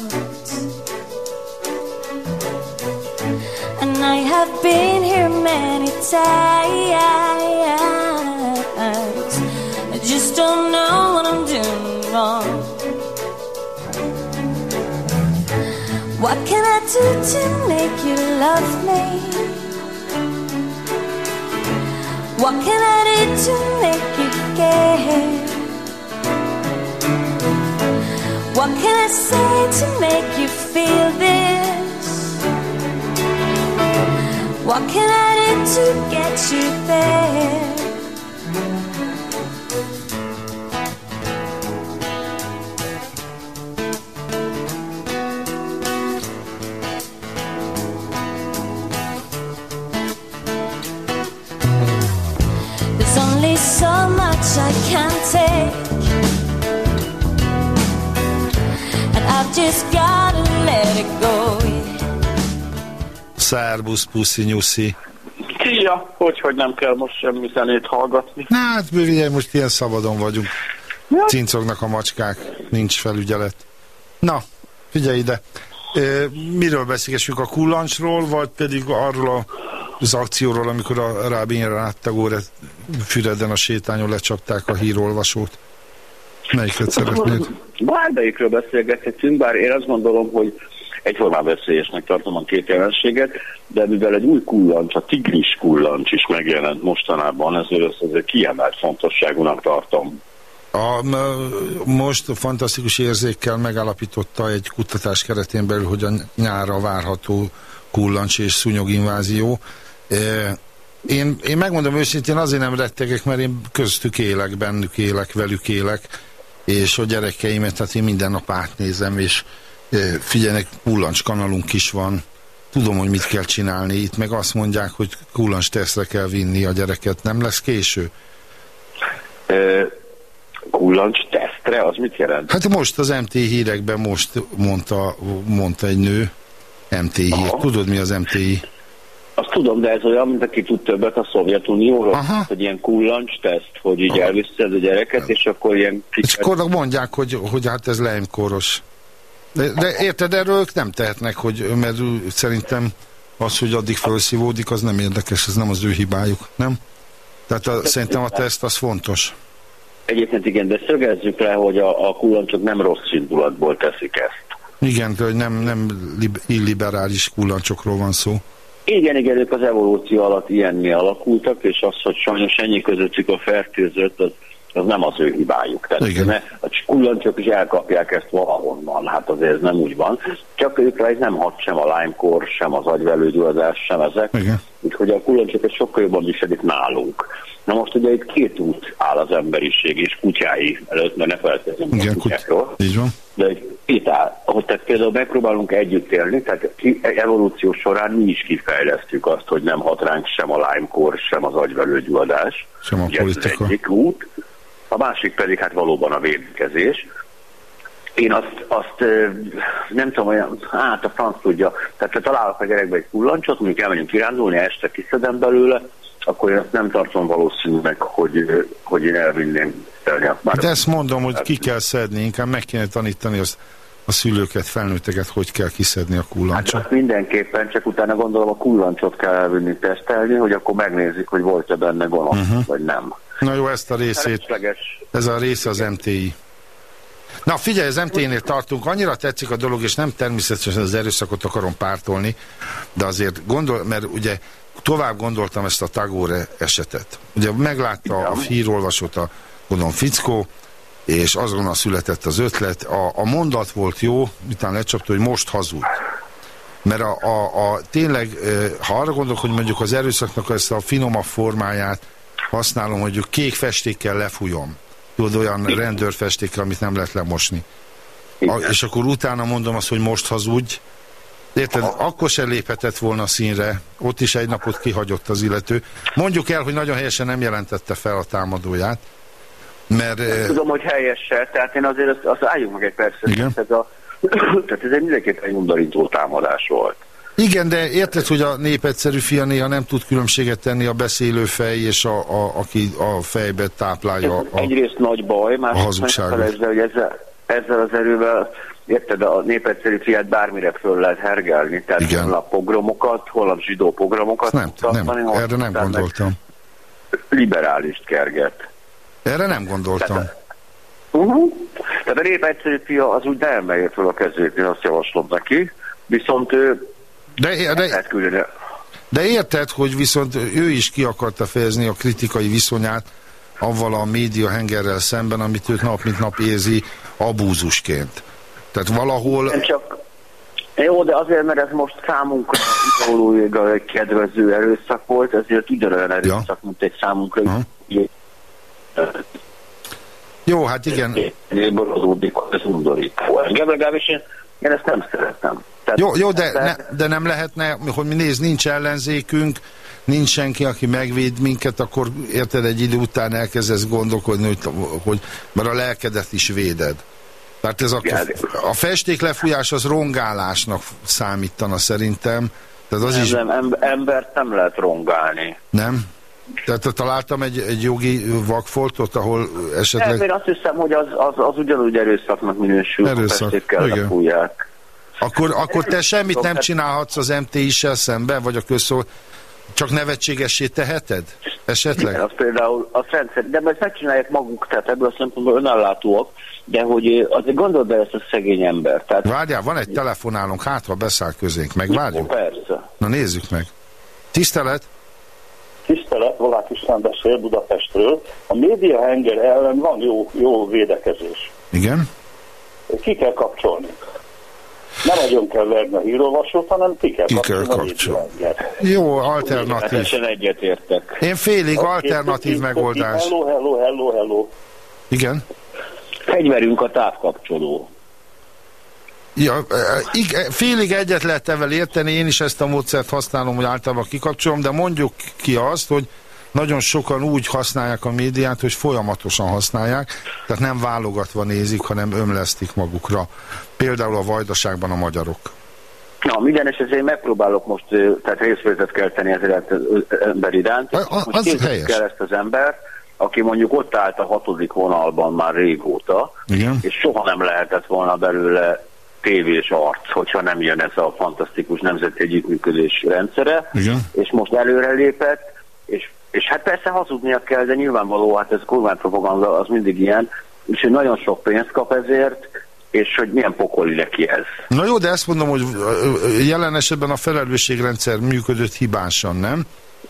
What can I say to make you feel this? What can I do to get you there? Szerbusz, puszi, nyuszi. Szia! Hogy, hogy nem kell most semmi zenét hallgatni. Na hát, ugye most ilyen szabadon vagyunk. Cincognak a macskák, nincs felügyelet. Na, figyelj ide. Ö, Miről beszélgessünk? A kullancsról, vagy pedig arról a, az akcióról, amikor a Rábin Ráttagóre Füreden a sétányon lecsapták a hírolvasót? Melyiket szeretnéd? Bármelyikről beszélgethetünk, bár én azt gondolom, hogy egyformán veszélyesnek tartom a két jelenséget, de mivel egy új kullancs, a tigris kullancs is megjelent mostanában, ezért ezt azért kiemelt fontosságúnak tartom. A, most fantasztikus érzékkel megállapította egy kutatás keretén belül, hogy a nyára várható kullancs és szúnyoginvázió. E, Én, én megmondom őszintén, azért nem rettegek, mert én köztük élek, bennük élek, velük élek, és a gyerekeimet, hát én minden nap átnézem, és figyeljenek, kullancs kanalunk is van, tudom, hogy mit kell csinálni, itt meg azt mondják, hogy kullancs tesztre kell vinni a gyereket, nem lesz késő? Kullancs tesztre, az mit jelent? Hát most az MT hírekben most mondta, mondta egy nő, MT hír. Tudod mi az MTI? Azt tudom, de ez olyan, mint aki tud többet a Szovjetunióról, Aha. hogy ilyen kullancs teszt, hogy így elviszed a gyereket, és akkor ilyen És akkor mondják, hogy, hogy hát ez lejmkoros. De, de érted, erről ők nem tehetnek, hogy, mert szerintem az, hogy addig felszívódik, az nem érdekes, ez nem az ő hibájuk, nem? Tehát a, szerintem a teszt az fontos. Egyébként igen, de szögezzük le, hogy a, a kullancsok nem rossz indulatból teszik ezt. Igen, de hogy nem, nem lib, illiberális kullancsokról van szó. Igen, igen, ők az evolúció alatt ilyenné alakultak, és az, hogy sajnos ennyi közöttük a fertőzött, az, az nem az ő hibájuk. Tehát Igen. ne, a kullancsok is elkapják ezt valahonnan, hát azért ez nem úgy van. Csak őkre ez nem hat sem a Lyme-kor, sem az agyvelőgyulladás, sem ezek. Igen. Úgyhogy a kullancsok sokkal jobban viselik nálunk. Na most ugye itt két út áll az emberiség és kutyái előtt, mert ne felejtkezzünk a kut- kutyákról. így van. De itt áll, ahogy tehát például megpróbálunk együtt élni, tehát ki, evolúció során mi is kifejlesztjük azt, hogy nem hat ránk sem a Lyme-kor, sem az agyvelőgyulladás. Sem a Ugye ez politika. egyik út. A másik pedig hát valóban a védekezés. Én azt, azt nem tudom, olyan, hát a franc tudja, tehát ha találok a gyerekbe egy kullancsot, mondjuk elmegyünk kirándulni, este kiszedem belőle, akkor én azt nem tartom valószínűleg, hogy, hogy én elvinném elni már. Hát ezt mondom, hogy ki kell szedni, inkább meg kéne tanítani az, a szülőket, felnőtteket, hogy kell kiszedni a Hát kullancsot. azt mindenképpen, csak utána gondolom a kullancsot kell elvinni tesztelni, hogy akkor megnézik, hogy volt-e benne gonosz, uh-huh. vagy nem. Na jó, ezt a részét, ez a része az MTI. Na figyelj, az MT-nél tartunk, annyira tetszik a dolog, és nem természetesen az erőszakot akarom pártolni, de azért gondol, mert ugye tovább gondoltam ezt a Tagore esetet. Ugye meglátta a hírolvasót a gondolom fickó, és azonnal született az ötlet. A, a mondat volt jó, miután lecsapta, hogy most hazud. Mert a, a, a, tényleg, ha arra gondolok, hogy mondjuk az erőszaknak ezt a finomabb formáját használom, hogy mondjuk kék festékkel lefújom. Tudod, olyan rendőrfestékkel, amit nem lehet lemosni. A, és akkor utána mondom azt, hogy most hazudj. Érted? Akkor se léphetett volna színre. Ott is egy napot kihagyott az illető. Mondjuk el, hogy nagyon helyesen nem jelentette fel a támadóját. Mert eh, Tudom, hogy helyese, tehát én azért azt, azt álljunk meg egy percet. Igen. Tehát, a, tehát ez egy mindenképpen egy undorító támadás volt. Igen, de érted, hogy a népegyszerű fia néha nem tud különbséget tenni a beszélő fej és a, a, aki a fejbe táplálja. A, Egyrészt nagy baj, a másrészt ne felejtsd hogy ezzel, ezzel az erővel Érted, a népegyszerű fiát bármire föl lehet hergelni. Tehát Igen. holnap pogromokat, holnap zsidó pogromokat. nem, tartani, nem, erre nem gondoltam. Liberálist kerget. Erre nem gondoltam. Tehát a nép egyszerű fia az úgy nem emelje fel a kezét, én azt javaslom neki. Viszont ő De, de, de érted, hogy viszont ő is ki akarta fejezni a kritikai viszonyát avval a média hengerrel szemben, amit őt nap mint nap érzi abúzusként. Tehát valahol... Nem csak jó, de azért, mert ez most számunkra ideológiailag egy kedvező erőszak volt, ezért ugyanolyan erőszak, ja. mint egy számunkra. Aha. Jó, hát igen. Ebből adódik, ez undorító. Engem legalábbis én, én ezt nem szeretem. Tehát Jó, jó de, ne, de nem lehetne, hogy mi nézd, nincs ellenzékünk, nincs senki, aki megvéd minket, akkor érted, egy idő után elkezdesz gondolkodni, hogy, hogy mert a lelkedet is véded. Tehát ez a, a festéklefújás az rongálásnak számítana szerintem. Tehát az nem, is, nem, em- embert nem lehet rongálni. nem? Tehát találtam egy, egy jogi vakfoltot, ahol Nem, esetleg... én azt hiszem, hogy az, az, az ugyanúgy erőszaknak minősül, Erőszak, ha festékkel lefújják. Akkor, akkor te semmit nem csinálhatsz az MTI-sel szemben, vagy a közszól, csak nevetségessé teheted? Esetleg? Igen, az például a rendszer, de ezt megcsinálják maguk, tehát ebből a szempontból önellátóak, de hogy azért gondold be ezt a szegény ember. Tehát, Várjál, van egy telefonálunk, hát ha beszáll közénk, megvárjuk? persze. Na nézzük meg. Tisztelet? Tisztelet, Volák István beszél Budapestről. A média henger ellen van jó, jó védekezés. Igen? Ki kell kapcsolni. Nem nagyon kell verni a hírolvasót, hanem kapcsolni. média hengert. Jó, alternatív. Teljesen egyetértek. Én félig alternatív oké, megoldás. Hello, hello, hello, hello. Igen? Fegyverünk a távkapcsoló. Ja, e, ig- félig egyet lehet evel érteni, én is ezt a módszert használom, hogy általában kikapcsolom, de mondjuk ki azt, hogy nagyon sokan úgy használják a médiát, hogy folyamatosan használják, tehát nem válogatva nézik, hanem ömlesztik magukra. Például a vajdaságban a magyarok. Na, minden esetre én megpróbálok most, tehát részvétet kell tenni ezért az ember iránt. A- Most az képzeljük helyes. el ezt az ember, aki mondjuk ott állt a hatodik vonalban már régóta, Igen? és soha nem lehetett volna belőle tévés arc, hogyha nem jön ez a fantasztikus nemzeti együttműködés rendszere, Igen. és most előrelépett, és, és hát persze hazudnia kell, de nyilvánvaló, hát ez kurván propaganda, az mindig ilyen, és hogy nagyon sok pénzt kap ezért, és hogy milyen pokoli neki ez. Na jó, de ezt mondom, hogy jelen esetben a felelősségrendszer működött hibásan, nem?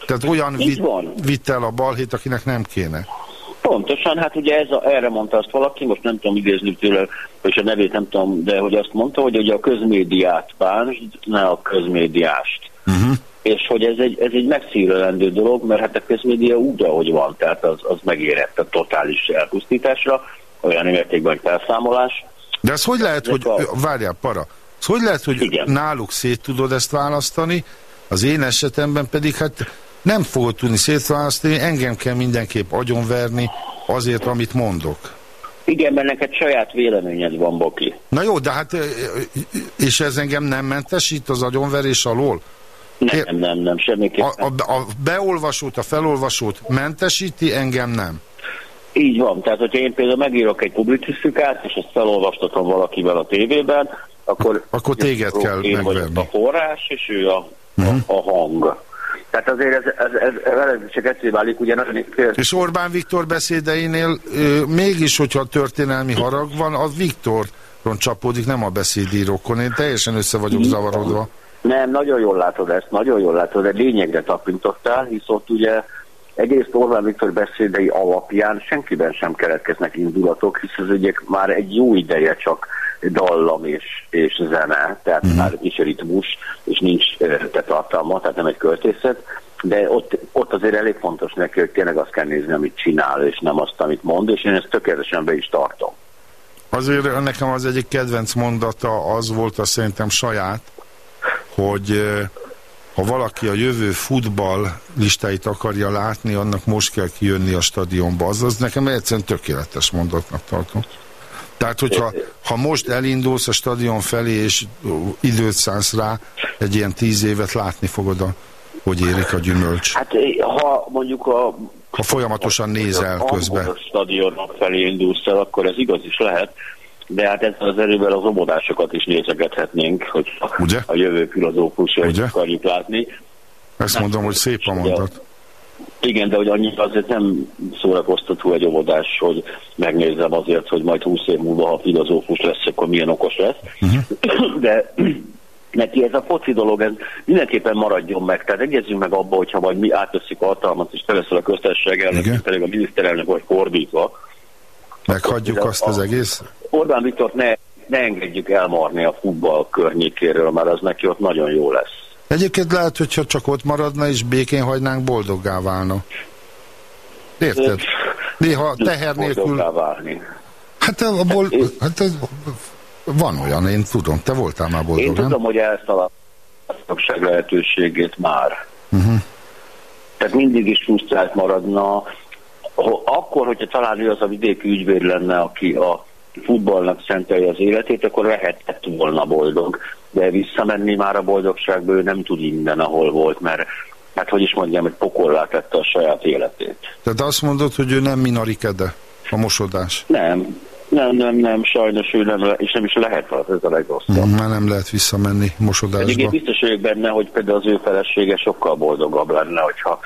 Tehát olyan Így vitt, el a balhét, akinek nem kéne. Pontosan, hát ugye ez a, erre mondta azt valaki, most nem tudom idézni tőle, és a nevét nem tudom, de hogy azt mondta, hogy ugye a közmédiát bánsd, ne a közmédiást. Uh-huh. És hogy ez egy, ez egy megszívlelendő dolog, mert hát a közmédia úgy, ahogy van, tehát az, az megérett a totális elpusztításra, olyan mértékben, hogy felszámolás. De ez hogy lehet, hogy, a- várjál, para, ez hogy lehet, hogy Igen. náluk szét tudod ezt választani, az én esetemben pedig hát nem fogod tudni szétválasztani, engem kell mindenképp agyonverni azért, amit mondok. Igen, mert neked saját véleményed van, Boki. Na jó, de hát, és ez engem nem mentesít az agyonverés alól? Nem, nem, nem, semmiképpen. A, a, a beolvasót, a felolvasót mentesíti, engem nem. Így van, tehát hogyha én például megírok egy publicisztikát, és ezt felolvastatom valakivel a tévében, akkor, Akkor téged kell én vagyok megverni. a forrás, és ő a, a, a hang. Tehát azért ez, ez, ez, ez, csak egyszerű válik, ugye nagyon És Orbán Viktor beszédeinél ö, mégis, hogyha történelmi harag van, az Viktoron csapódik, nem a beszédírókon. Én teljesen össze vagyok zavarodva. Nem, nagyon jól látod ezt, nagyon jól látod, de lényegre tapintottál, hisz ott ugye egyrészt Orbán Viktor beszédei alapján senkiben sem keletkeznek indulatok, hisz az ügyek már egy jó ideje csak dallam és, és zene, tehát Mhm. uh-huh. már is ritmus, és nincs ö, te tartalma, tehát nem egy költészet, de ott, ott azért elég fontos neki, hogy tényleg azt kell nézni, amit csinál, és nem azt, amit mond, és én ezt tökéletesen be is tartom. Azért nekem az egyik kedvenc mondata az volt, azt szerintem saját, hogy ö, ha valaki a jövő futball listáit akarja látni, annak most kell kijönni a stadionba. Az, az nekem egyszerűen tökéletes mondatnak tartom. Tehát, hogyha ha most elindulsz a stadion felé, és időt szánsz rá, egy ilyen tíz évet látni fogod, a, hogy érik a gyümölcs. Hát ha mondjuk a Ha folyamatosan nézel közben. a stadionok felé indulsz el, akkor ez igaz is lehet, de hát ezzel az erővel az obodásokat is nézegethetnénk, hogy Ugye? a jövő filozófusait akarjuk látni. Ezt mondom, hogy szép a mondat. Igen, de hogy annyi azért nem szórakoztató egy óvodás, hogy megnézem azért, hogy majd 20 év múlva, ha filozófus lesz, akkor milyen okos lesz. Uh-huh. De neki ez a foci dolog, ez mindenképpen maradjon meg. Tehát egyezünk meg abba, hogyha majd mi átveszik a hatalmat, és te leszel a köztársaság elnök, pedig a miniszterelnök vagy fordítva. Meghagyjuk azt az egész? Orbán Viktor ne, ne engedjük elmarni a futball környékéről, mert az neki ott nagyon jó lesz. Egyébként lehet, hogyha csak ott maradna és békén hagynánk, boldoggá válna. Érted? Néha teher nélkül... Hát, abból, hát ez, van olyan, én tudom, te voltál már boldog, Én nem? tudom, hogy elszaladt a lehetőségét már. Uh-huh. Tehát mindig is frusztrált maradna. Akkor, hogyha talán ő az a vidéki ügyvéd lenne, aki a futballnak szentelje az életét, akkor lehetett volna boldog. De visszamenni már a boldogságba ő nem tud innen, ahol volt, mert hát hogy is mondjam, hogy pokollá tette a saját életét. Tehát azt mondod, hogy ő nem minarikede, a mosodás. Nem, nem, nem, nem, sajnos ő nem, és nem is lehet az, ez a legrosszabb. Mm, Már nem lehet visszamenni mosodásba. Egyébként biztos vagyok benne, hogy például az ő felesége sokkal boldogabb lenne, hogyha,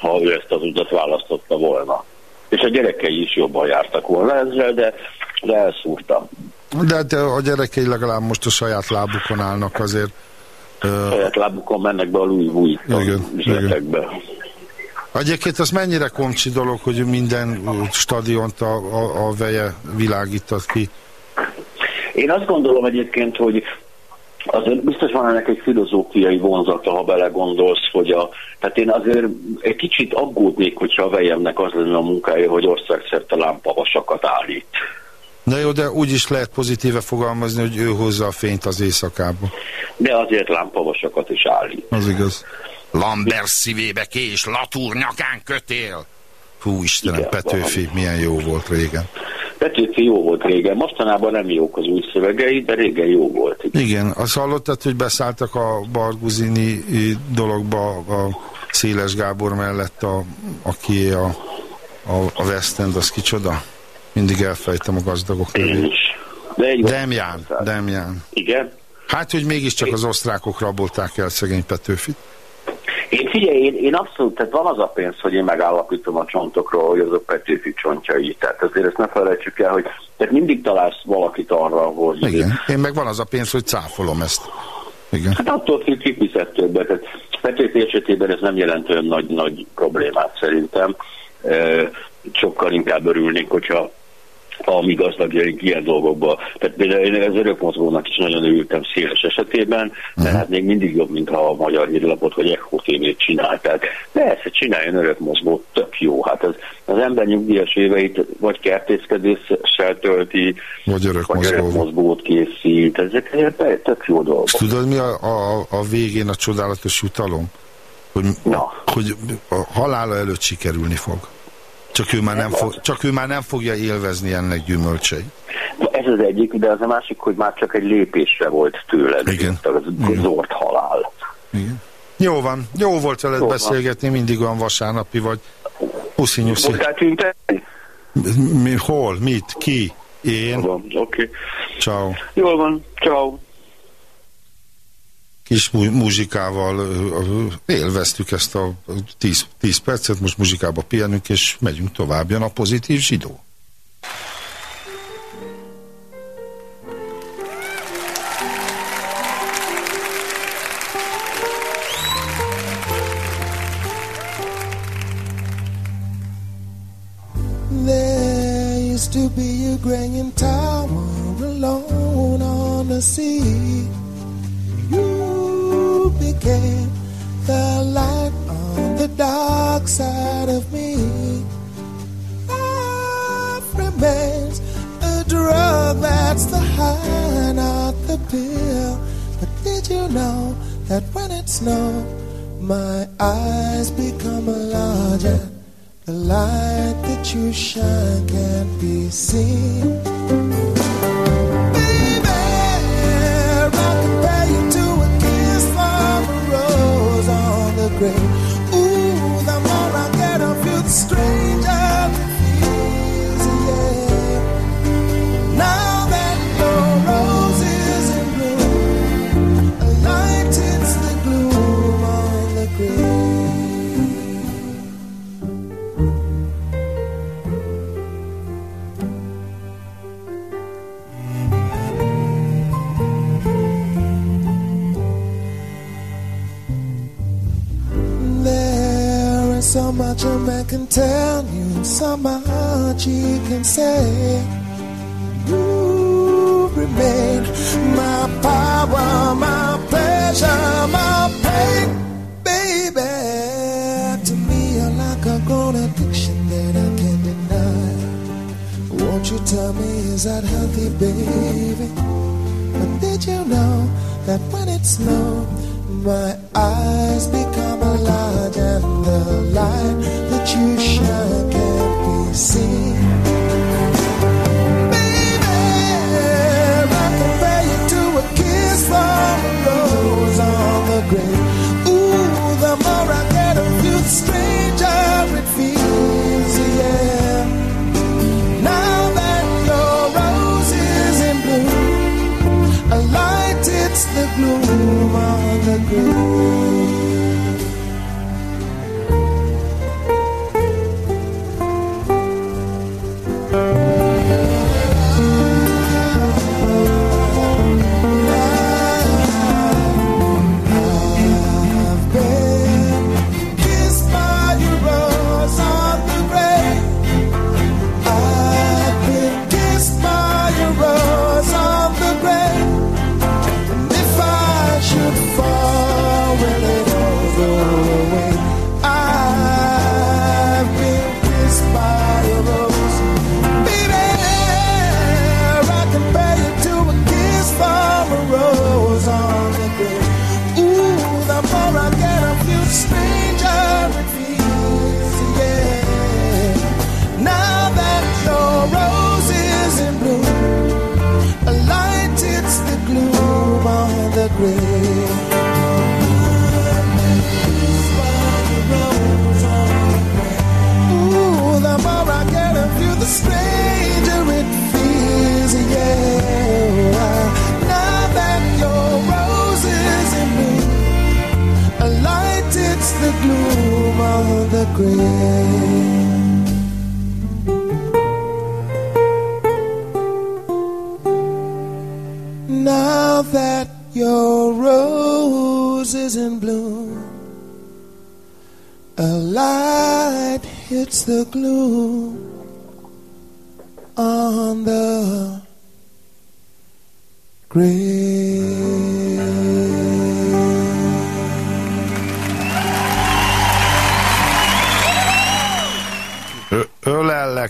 ha ő ezt az utat választotta volna. És a gyerekei is jobban jártak volna ezzel, de, de elszúrtam. De hát a gyerekei legalább most a saját lábukon állnak azért. Saját lábukon mennek be a Louis Vuitton Igen, üzletekbe. Egyébként az mennyire komcsi dolog, hogy minden stadiont a, a, a veje világítat ki. Én azt gondolom egyébként, hogy azért biztos van ennek egy filozófiai vonzata, ha belegondolsz, hogy a, tehát én azért egy kicsit aggódnék, hogyha a vejemnek az lenne a munkája, hogy országszerte lámpavasakat állít. Na jó, de úgy is lehet pozitíve fogalmazni, hogy ő hozza a fényt az éjszakába. De azért lámpavasakat is állít. Az igaz. Lambert szívébe kés, latúr nyakán kötél. Hú, Istenem, Igen, Petőfi, milyen jó volt régen. Petőfi jó volt régen, mostanában nem jók az új szövegei, de régen jó volt. Igen, azt hallottad, hogy beszálltak a Barguzini dologba a Széles Gábor mellett, a, aki a, a, a West End, az kicsoda? Mindig elfejtem a gazdagok nevét. is. De Demján, Demján. Igen. Hát, hogy mégiscsak az osztrákok rabolták el szegény Petőfit. Én figyelj, én, én abszolút, tehát van az a pénz, hogy én megállapítom a csontokról, hogy azok Petőfi csontjai. Tehát azért ezt ne felejtsük el, hogy tehát mindig találsz valakit arra, hogy... Igen, én meg van az a pénz, hogy cáfolom ezt. Igen. Hát attól függ, ki fizet többet. Tehát Petőfi esetében ez nem jelent olyan nagy, nagy problémát szerintem. Sokkal inkább örülnék, hogyha a mi gazdagjaink ilyen dolgokba. Tehát például én az örökmozgónak is nagyon örültem széles esetében, de hát még mindig jobb, mintha a magyar hírlapot vagy Echo TV-t csinálták. Persze, csináljon örökmozgót, tök jó. Hát az, az ember nyugdíjas éveit vagy kertészkedéssel tölti, Vagy vagy örökmozgó. örökmozgót készít. Ezek ezek tök jó dolgok. És tudod, mi a, a, a végén a csodálatos jutalom? Hogy, Na. hogy a halála előtt sikerülni fog. Csak ő, már nem fog, csak ő már nem fogja élvezni ennek gyümölcseit. Ez az egyik, de az a másik, hogy már csak egy lépésre volt tőled. Igen. Az zord halál. Igen. Jó van, jó volt veled Jó van. beszélgetni, mindig olyan vasárnapi vagy. Puszi nyuszi. Mi, hol, mit, ki? Én? Van, Oké. Okay. Ciao. Jól van, ciao. Kis mu- muzsikával élveztük ezt a 10, 10 percet, most muzsikába pihenünk, és megyünk tovább. Jön a pozitív zsidó. Stay. The grave. Now that your rose is in bloom, a light hits the gloom on the Ö-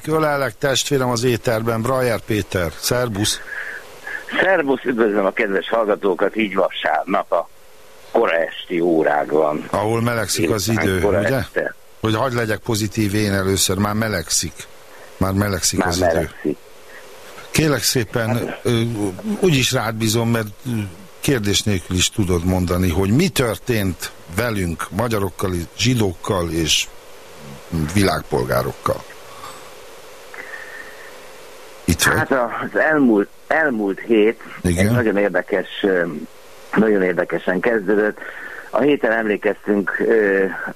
Ölellek, ölellek testvérem az éterben, Brajer Péter, szerbusz. Szervusz, üdvözlöm a kedves hallgatókat, így vasárnap a kora esti órákban. Ahol melegszik az idő, ugye? este. Hogy hagyd legyek pozitív én először, már melegszik. Már melegszik Már az idő. melegszik. Kélek szépen, ö, úgyis rád bízom, mert kérdés nélkül is tudod mondani, hogy mi történt velünk, magyarokkal, zsidókkal és világpolgárokkal. Itt vagy. Hát az elmúlt, elmúlt hét Igen. egy nagyon érdekes, nagyon érdekesen kezdődött. A héten emlékeztünk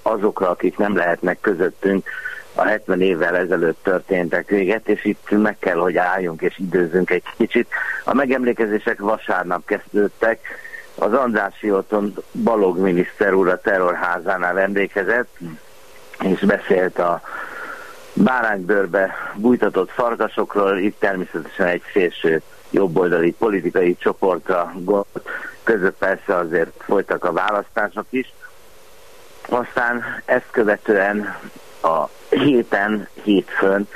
azokra, akik nem lehetnek közöttünk, a 70 évvel ezelőtt történtek véget, és itt meg kell, hogy álljunk és időzünk egy kicsit. A megemlékezések vasárnap kezdődtek, az Andrássy otthon Balog miniszter úr a terrorházánál emlékezett, és beszélt a báránybőrbe bújtatott farkasokról, itt természetesen egy szélső jobboldali politikai csoportra gondolt, között persze azért folytak a választások is. Aztán ezt követően a héten, hétfőn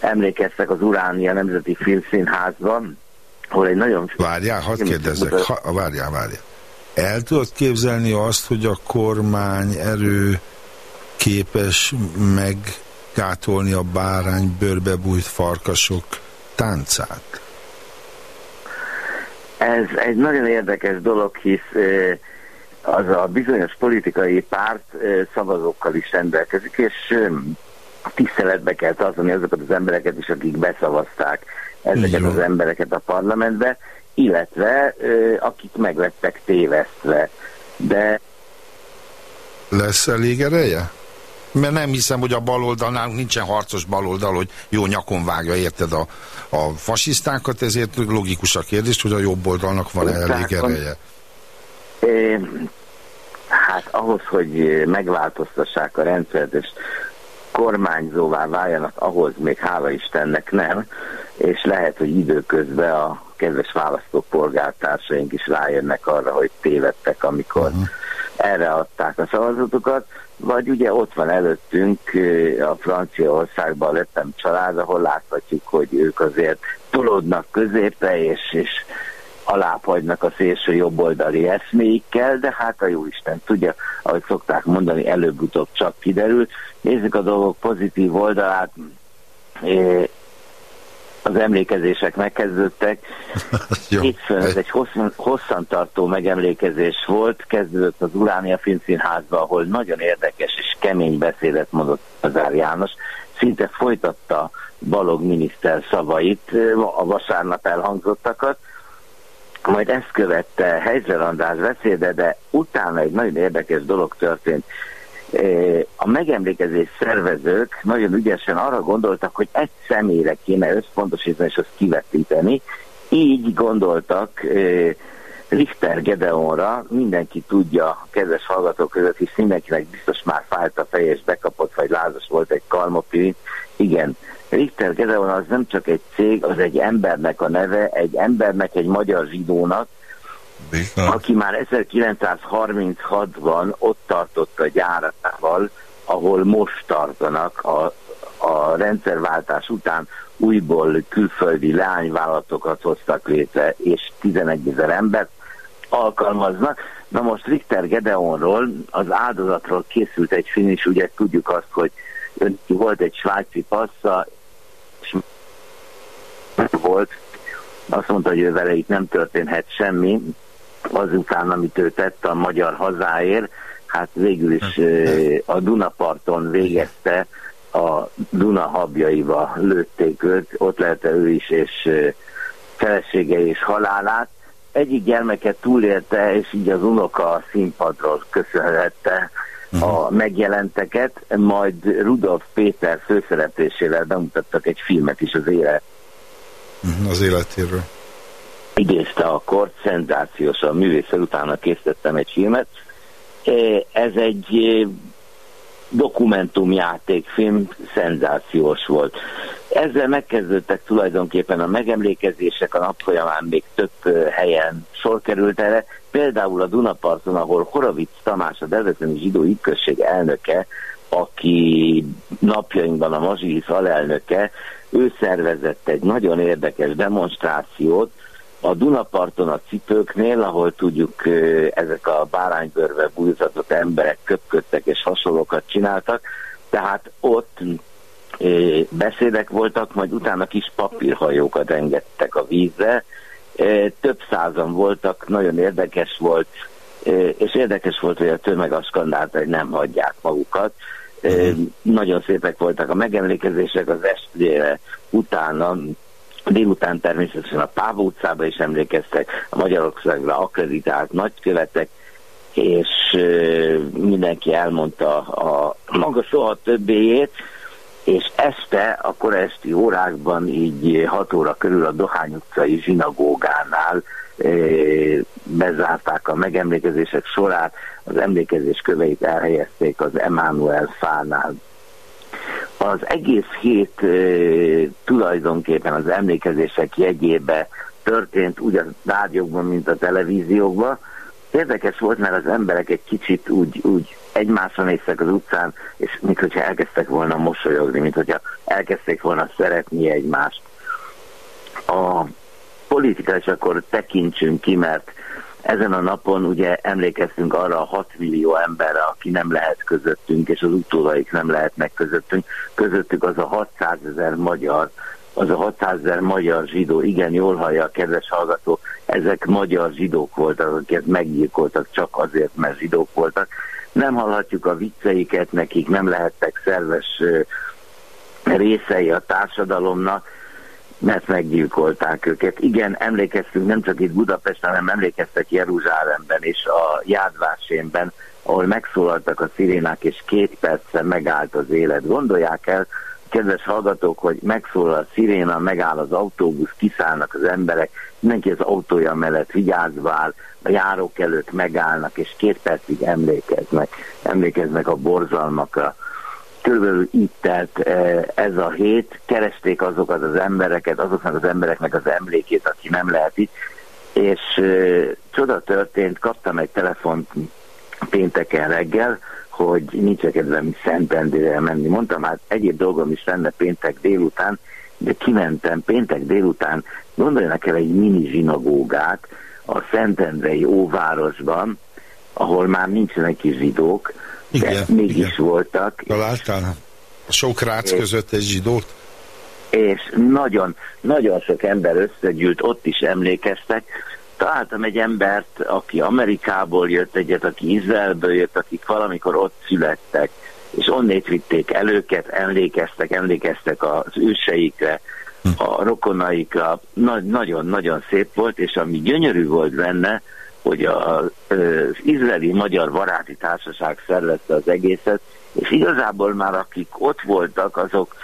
emlékeztek az Uránia Nemzeti Filmszínházban, ahol egy nagyon... Várjál, hadd kérdezzek, ha, várjál, várjál. El tudod képzelni azt, hogy a kormány erő képes gátolni a bárány bőrbe bújt farkasok táncát? Ez egy nagyon érdekes dolog, hisz az a bizonyos politikai párt szavazókkal is rendelkezik, és tiszteletbe kell tartani azokat az embereket is, akik beszavazták ezeket az embereket a parlamentbe, illetve akik meglettek tévesztve. De Lesz elég ereje? Mert nem hiszem, hogy a baloldal, nálunk nincsen harcos baloldal, hogy jó nyakon vágja, érted a, a fasisztákat, ezért logikus a kérdés, hogy a jobb oldalnak van -e elég ereje. Ö, Hát ahhoz, hogy megváltoztassák a rendszert, és kormányzóvá váljanak, ahhoz még hála Istennek nem, és lehet, hogy időközben a kedves választópolgártársaink is rájönnek arra, hogy tévedtek, amikor uh-huh. Erre adták a szavazatokat, vagy ugye ott van előttünk a Franciaországban lettem család, ahol láthatjuk, hogy ők azért tolódnak középre, és, és alábbhagynak a szélső jobboldali eszméikkel, de hát a Jóisten tudja, ahogy szokták mondani, előbb-utóbb csak kiderül. Nézzük a dolgok pozitív oldalát. Az emlékezések megkezdődtek. Hétfőn ez egy hosszan, hosszantartó megemlékezés volt, kezdődött az Uránia Filmszínházban, ahol nagyon érdekes és kemény beszédet mondott Azár János. Szinte folytatta Balog miniszter szavait, a vasárnap elhangzottakat, majd ezt követte Helyzer András beszéde, de utána egy nagyon érdekes dolog történt. A megemlékezés szervezők nagyon ügyesen arra gondoltak, hogy egy személyre kéne összpontosítani és azt kivetíteni. Így gondoltak Richter Gedeonra, mindenki tudja, a kedves hallgatók között, hisz mindenkinek biztos már fájt a feje és bekapott, vagy lázas volt egy kalmopirint. Igen, Richter Gedeon az nem csak egy cég, az egy embernek a neve, egy embernek, egy magyar zsidónak, aki már 1936-ban ott tartott a gyáratával, ahol most tartanak a, a rendszerváltás után újból külföldi leányvállalatokat hoztak létre, és 11 ezer embert alkalmaznak. Na most Richter Gedeonról, az áldozatról készült egy film, és ugye tudjuk azt, hogy volt egy svájci passza, és volt, azt mondta, hogy ő vele itt nem történhet semmi, azután, amit ő tett a magyar hazáért, hát végül is ö, a Dunaparton végezte, a Duna habjaiba lőtték őt, ott lelte ő is, és felesége és halálát. Egyik gyermeket túlélte, és így az unoka színpadról köszönhette a megjelenteket, majd Rudolf Péter főszereplésével bemutattak egy filmet is az élet Mhm, Az életéről. Idézte a kort, szenzációs a művészel, utána készítettem egy filmet. Ez egy dokumentumjátékfilm, szenzációs volt. Ezzel megkezdődtek tulajdonképpen a megemlékezések, a nap folyamán még több helyen sor került erre, például a Dunaparton, ahol Horovic Tamás, a Debreceni Zsidó Ügyközség elnöke, aki napjainkban a Mazsilis alelnöke, ő szervezett egy nagyon érdekes demonstrációt, a Dunaparton a cipőknél, ahol tudjuk ezek a báránybőrbe bújtatott emberek köpködtek és hasonlókat csináltak, tehát ott beszédek voltak, majd utána kis papírhajókat engedtek a vízre, több százan voltak, nagyon érdekes volt, és érdekes volt, hogy a tömeg azt skandálta, hogy nem hagyják magukat. Ö, Nagyon szépek voltak a megemlékezések az estére, utána Délután természetesen a Páva utcába is emlékeztek, a Magyarországra akreditált nagykövetek, és mindenki elmondta a maga soha többéjét, és este, a korai órákban így 6 óra körül a Dohány utcai zsinagógánál bezárták a megemlékezések sorát, az emlékezés köveit elhelyezték az Emmanuel fánál az egész hét tulajdonképpen az emlékezések jegyébe történt úgy a rádiókban, mint a televíziókban. Érdekes volt, mert az emberek egy kicsit úgy, úgy egymásra néztek az utcán, és mintha elkezdtek volna mosolyogni, mintha elkezdték volna szeretni egymást. A politika, és akkor tekintsünk ki, mert ezen a napon ugye emlékeztünk arra a 6 millió emberre, aki nem lehet közöttünk, és az utódaik nem lehetnek közöttünk. Közöttük az a 600 ezer magyar, az a 600 ezer magyar zsidó, igen, jól hallja a kedves hallgató, ezek magyar zsidók voltak, akiket meggyilkoltak csak azért, mert zsidók voltak. Nem hallhatjuk a vicceiket, nekik nem lehettek szerves részei a társadalomnak, mert meggyilkolták őket. Igen, emlékeztünk nem csak itt Budapesten, hanem emlékeztek Jeruzsálemben és a Jádvásénben, ahol megszólaltak a szirénák, és két percre megállt az élet. Gondolják el, kedves hallgatók, hogy megszólal a sziréna, megáll az autóbusz, kiszállnak az emberek, mindenki az autója mellett vigyázva áll, a járók előtt megállnak, és két percig emlékeznek, emlékeznek a borzalmakra. Körülbelül itt telt eh, ez a hét, keresték azokat az embereket, azoknak az embereknek az emlékét, aki nem lehet itt, és uh, csoda történt, kaptam egy telefont pénteken reggel, hogy nincs kedvem Szentendére menni. Mondtam, hát egyéb dolgom is lenne péntek délután, de kimentem péntek délután, gondoljanak el egy mini zsinagógát a Szentendrei óvárosban, ahol már nincsenek is zsidók, de igen, mégis igen. voltak. Találtál sok rác között egy zsidót? És nagyon, nagyon sok ember összegyűlt, ott is emlékeztek, találtam egy embert, aki Amerikából jött, egyet, aki Izraelből jött, akik valamikor ott születtek, és onnét vitték el őket, emlékeztek, emlékeztek az őseikre, a rokonaikra. Nagyon-nagyon szép volt, és ami gyönyörű volt benne, hogy az izraeli magyar baráti társaság szervezte az egészet, és igazából már akik ott voltak, azok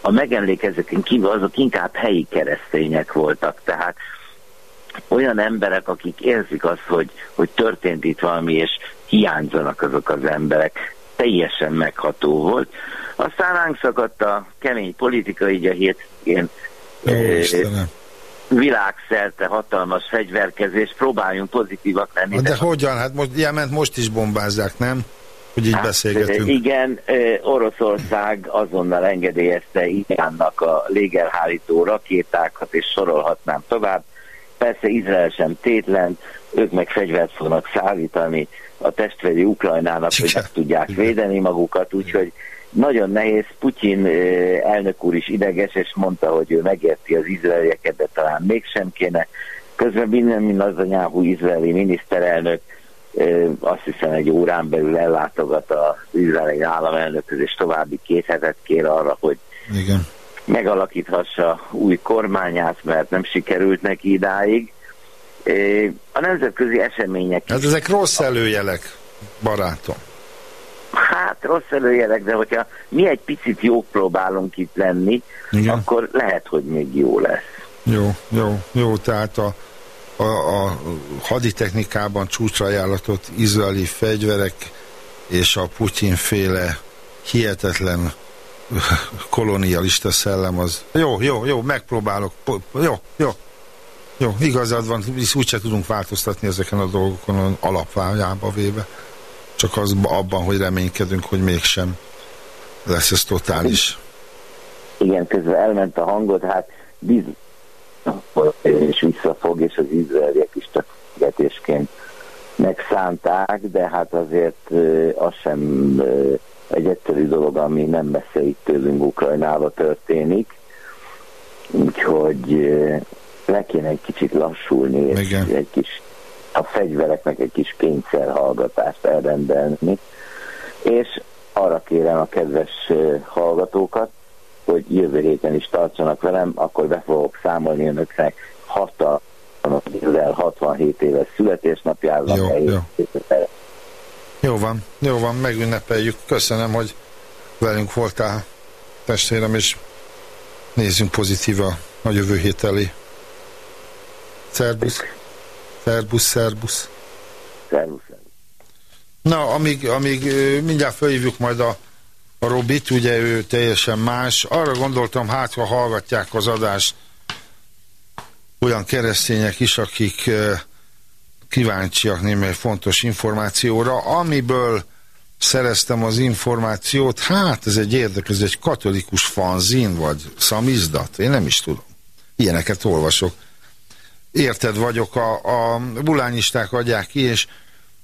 a megemlékezőken kívül azok inkább helyi keresztények voltak, tehát olyan emberek, akik érzik azt, hogy, hogy történt itt valami, és hiányzanak azok az emberek. Teljesen megható volt. Aztán ránk szakadt a kemény politika, így a hétvégén világszerte hatalmas fegyverkezés, próbáljunk pozitívak lenni. De, hogyan? Hát most, Jement most is bombázzák, nem? Hogy így hát, beszélgetünk. Igen, Oroszország azonnal engedélyezte Iránnak a légelhárító rakétákat, és sorolhatnám tovább. Persze Izrael sem tétlen, ők meg fegyvert fognak szállítani a testveri Ukrajnának, hogy meg tudják védeni magukat, úgyhogy nagyon nehéz. Putyin elnök úr is ideges, és mondta, hogy ő megérti az izraelieket, de talán mégsem kéne. Közben Benjamin Netanyahu izraeli miniszterelnök azt hiszem egy órán belül ellátogat az izraeli államelnökhöz, és további két hetet kér arra, hogy Igen megalakíthassa új kormányát, mert nem sikerült neki idáig. A nemzetközi események... Hát ezek rossz előjelek, barátom. Hát rossz előjelek, de hogyha mi egy picit jó próbálunk itt lenni, Igen. akkor lehet, hogy még jó lesz. Jó, jó, jó, tehát a, a, a haditechnikában csúcsajánlatot izraeli fegyverek és a Putyin féle hihetetlen kolonialista szellem az. Jó, jó, jó, megpróbálok. Jó, jó. Jó, igazad van, úgyse tudunk változtatni ezeken a dolgokon alapvájába véve. Csak az abban, hogy reménykedünk, hogy mégsem lesz ez totális. Igen, közben elment a hangod, hát bizony, és visszafog, és az izraeliek is csak megszánták, de hát azért az sem egy egyszerű dolog, ami nem messze itt tőlünk Ukrajnába történik. Úgyhogy le kéne egy kicsit lassulni, és Igen. egy kis a fegyvereknek egy kis kényszerhallgatást elrendelni. És arra kérem a kedves hallgatókat, hogy jövő héten is tartsanak velem, akkor be fogok számolni önöknek hatalmas 67 éves születésnapjának. Jó, jó. Jó van, jó van, megünnepeljük. Köszönöm, hogy velünk voltál, testvérem, és nézzünk pozitíva a jövő hét elé. Szerbusz. Szerbusz, szerbusz. Szerbusz. Na, amíg, amíg mindjárt felhívjuk majd a, a Robit, ugye ő teljesen más. Arra gondoltam, hát ha hallgatják az adást olyan keresztények is, akik kíváncsiak némely fontos információra, amiből szereztem az információt, hát ez egy érdekes, ez egy katolikus fanzin, vagy szamizdat, én nem is tudom. Ilyeneket olvasok. Érted vagyok, a, a bulányisták adják ki, és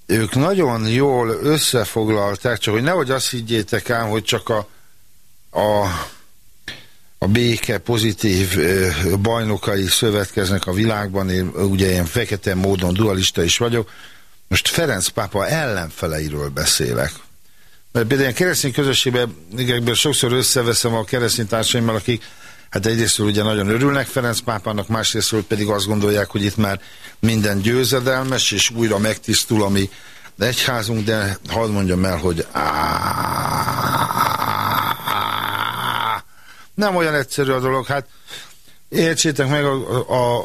ők nagyon jól összefoglalták, csak hogy nehogy azt higgyétek ám, hogy csak a, a, a béke pozitív bajnokai szövetkeznek a világban, én ugye ilyen fekete módon dualista is vagyok, most Ferenc pápa ellenfeleiről beszélek. Mert például ilyen keresztény közösségben sokszor összeveszem a keresztény társaimmal, akik hát egyrésztről ugye nagyon örülnek Ferenc pápának, másrésztről pedig azt gondolják, hogy itt már minden győzedelmes, és újra megtisztul a mi egyházunk, de hadd mondjam el, hogy nem olyan egyszerű a dolog, hát értsétek meg, a, a,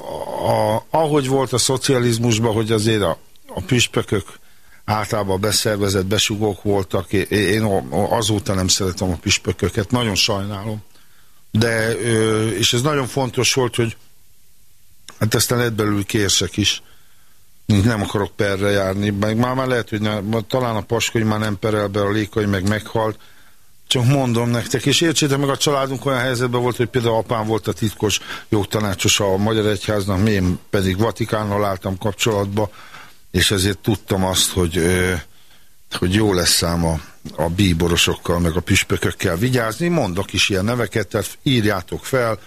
a, ahogy volt a szocializmusban, hogy azért a, a püspökök általában beszervezett besugók voltak, én azóta nem szeretem a püspököket, nagyon sajnálom. De, és ez nagyon fontos volt, hogy hát aztán lett belül kérsek is, nem akarok perre járni, meg már, már lehet, hogy ne, talán a Paskony már nem perel be, a Lékai meg meghalt, csak mondom nektek, és értsétek meg, a családunk olyan helyzetben volt, hogy például apám volt a titkos jogtanácsos a Magyar Egyháznak, én pedig Vatikánnal álltam kapcsolatba, és ezért tudtam azt, hogy, hogy jó lesz szám a, bíborosokkal, meg a püspökökkel vigyázni. Mondok is ilyen neveket, tehát írjátok fel.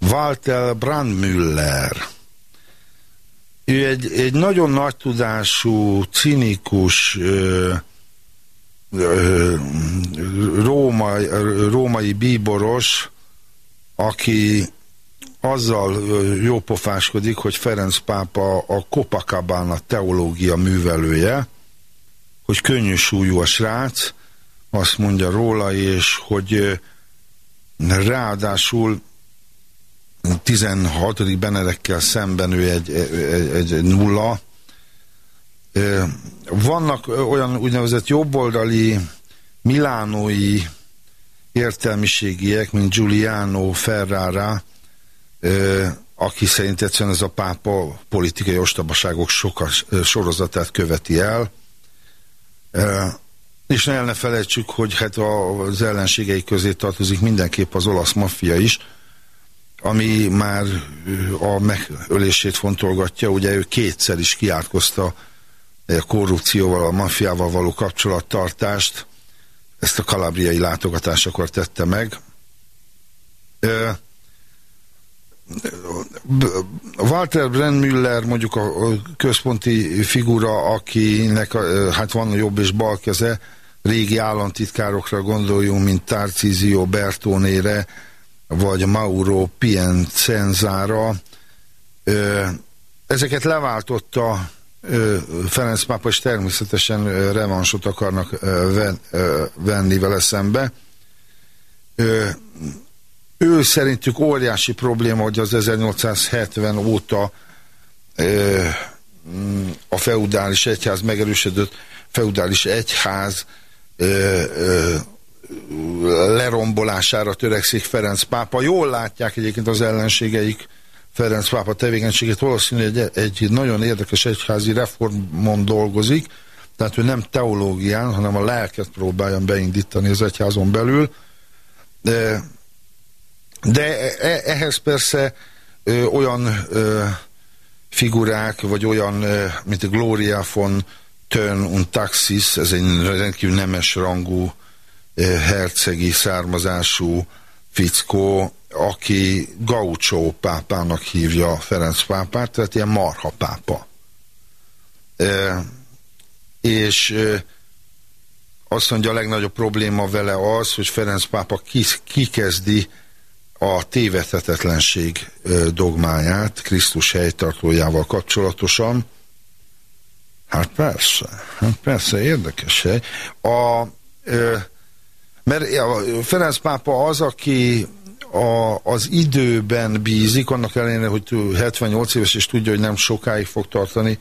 Walter Brandmüller. Ő egy, egy nagyon nagy tudású, cinikus, ö, ö, római, római bíboros, aki azzal jópofáskodik, hogy Ferenc pápa a Copacabana teológia művelője, hogy könnyű súlyú a srác, azt mondja róla, és hogy ráadásul 16. Benedekkel szemben ő egy, egy, egy nulla. Vannak olyan úgynevezett jobboldali milánói értelmiségiek, mint Giuliano Ferrara, aki szerint egyszerűen ez a pápa politikai ostobaságok sokas, sorozatát követi el. És el ne felejtsük, hogy hát az ellenségei közé tartozik mindenképp az olasz maffia is, ami már a megölését fontolgatja, ugye ő kétszer is kiátkozta a korrupcióval, a maffiával való kapcsolattartást, ezt a kalabriai látogatásakor tette meg. Walter Brennmüller mondjuk a központi figura, akinek hát van a jobb és bal keze, régi államtitkárokra gondoljunk, mint Tarcísio Bertonére, vagy Mauro Piencenzára. Ezeket leváltotta Ferenc pápa, és természetesen revansot akarnak venni vele szembe ő szerintük óriási probléma, hogy az 1870 óta ö, a feudális egyház megerősödött feudális egyház ö, ö, lerombolására törekszik Ferenc pápa. Jól látják egyébként az ellenségeik Ferenc pápa tevékenységét. Valószínű, hogy egy, egy nagyon érdekes egyházi reformon dolgozik, tehát ő nem teológián, hanem a lelket próbálja beindítani az egyházon belül. De de e, ehhez persze ö, olyan ö, figurák, vagy olyan, ö, mint a Gloria von Tön und Taxis, ez egy rendkívül nemes rangú, ö, hercegi származású fickó, aki Gaucho pápának hívja Ferenc pápát, tehát ilyen marha pápa. E, és e, azt mondja, a legnagyobb probléma vele az, hogy Ferenc pápa kikezdi a tévedhetetlenség dogmáját Krisztus helytartójával kapcsolatosan. Hát persze, hát persze, érdekes hely. A, mert a Ferenc pápa az, aki a, az időben bízik, annak ellenére, hogy 78 éves, és tudja, hogy nem sokáig fog tartani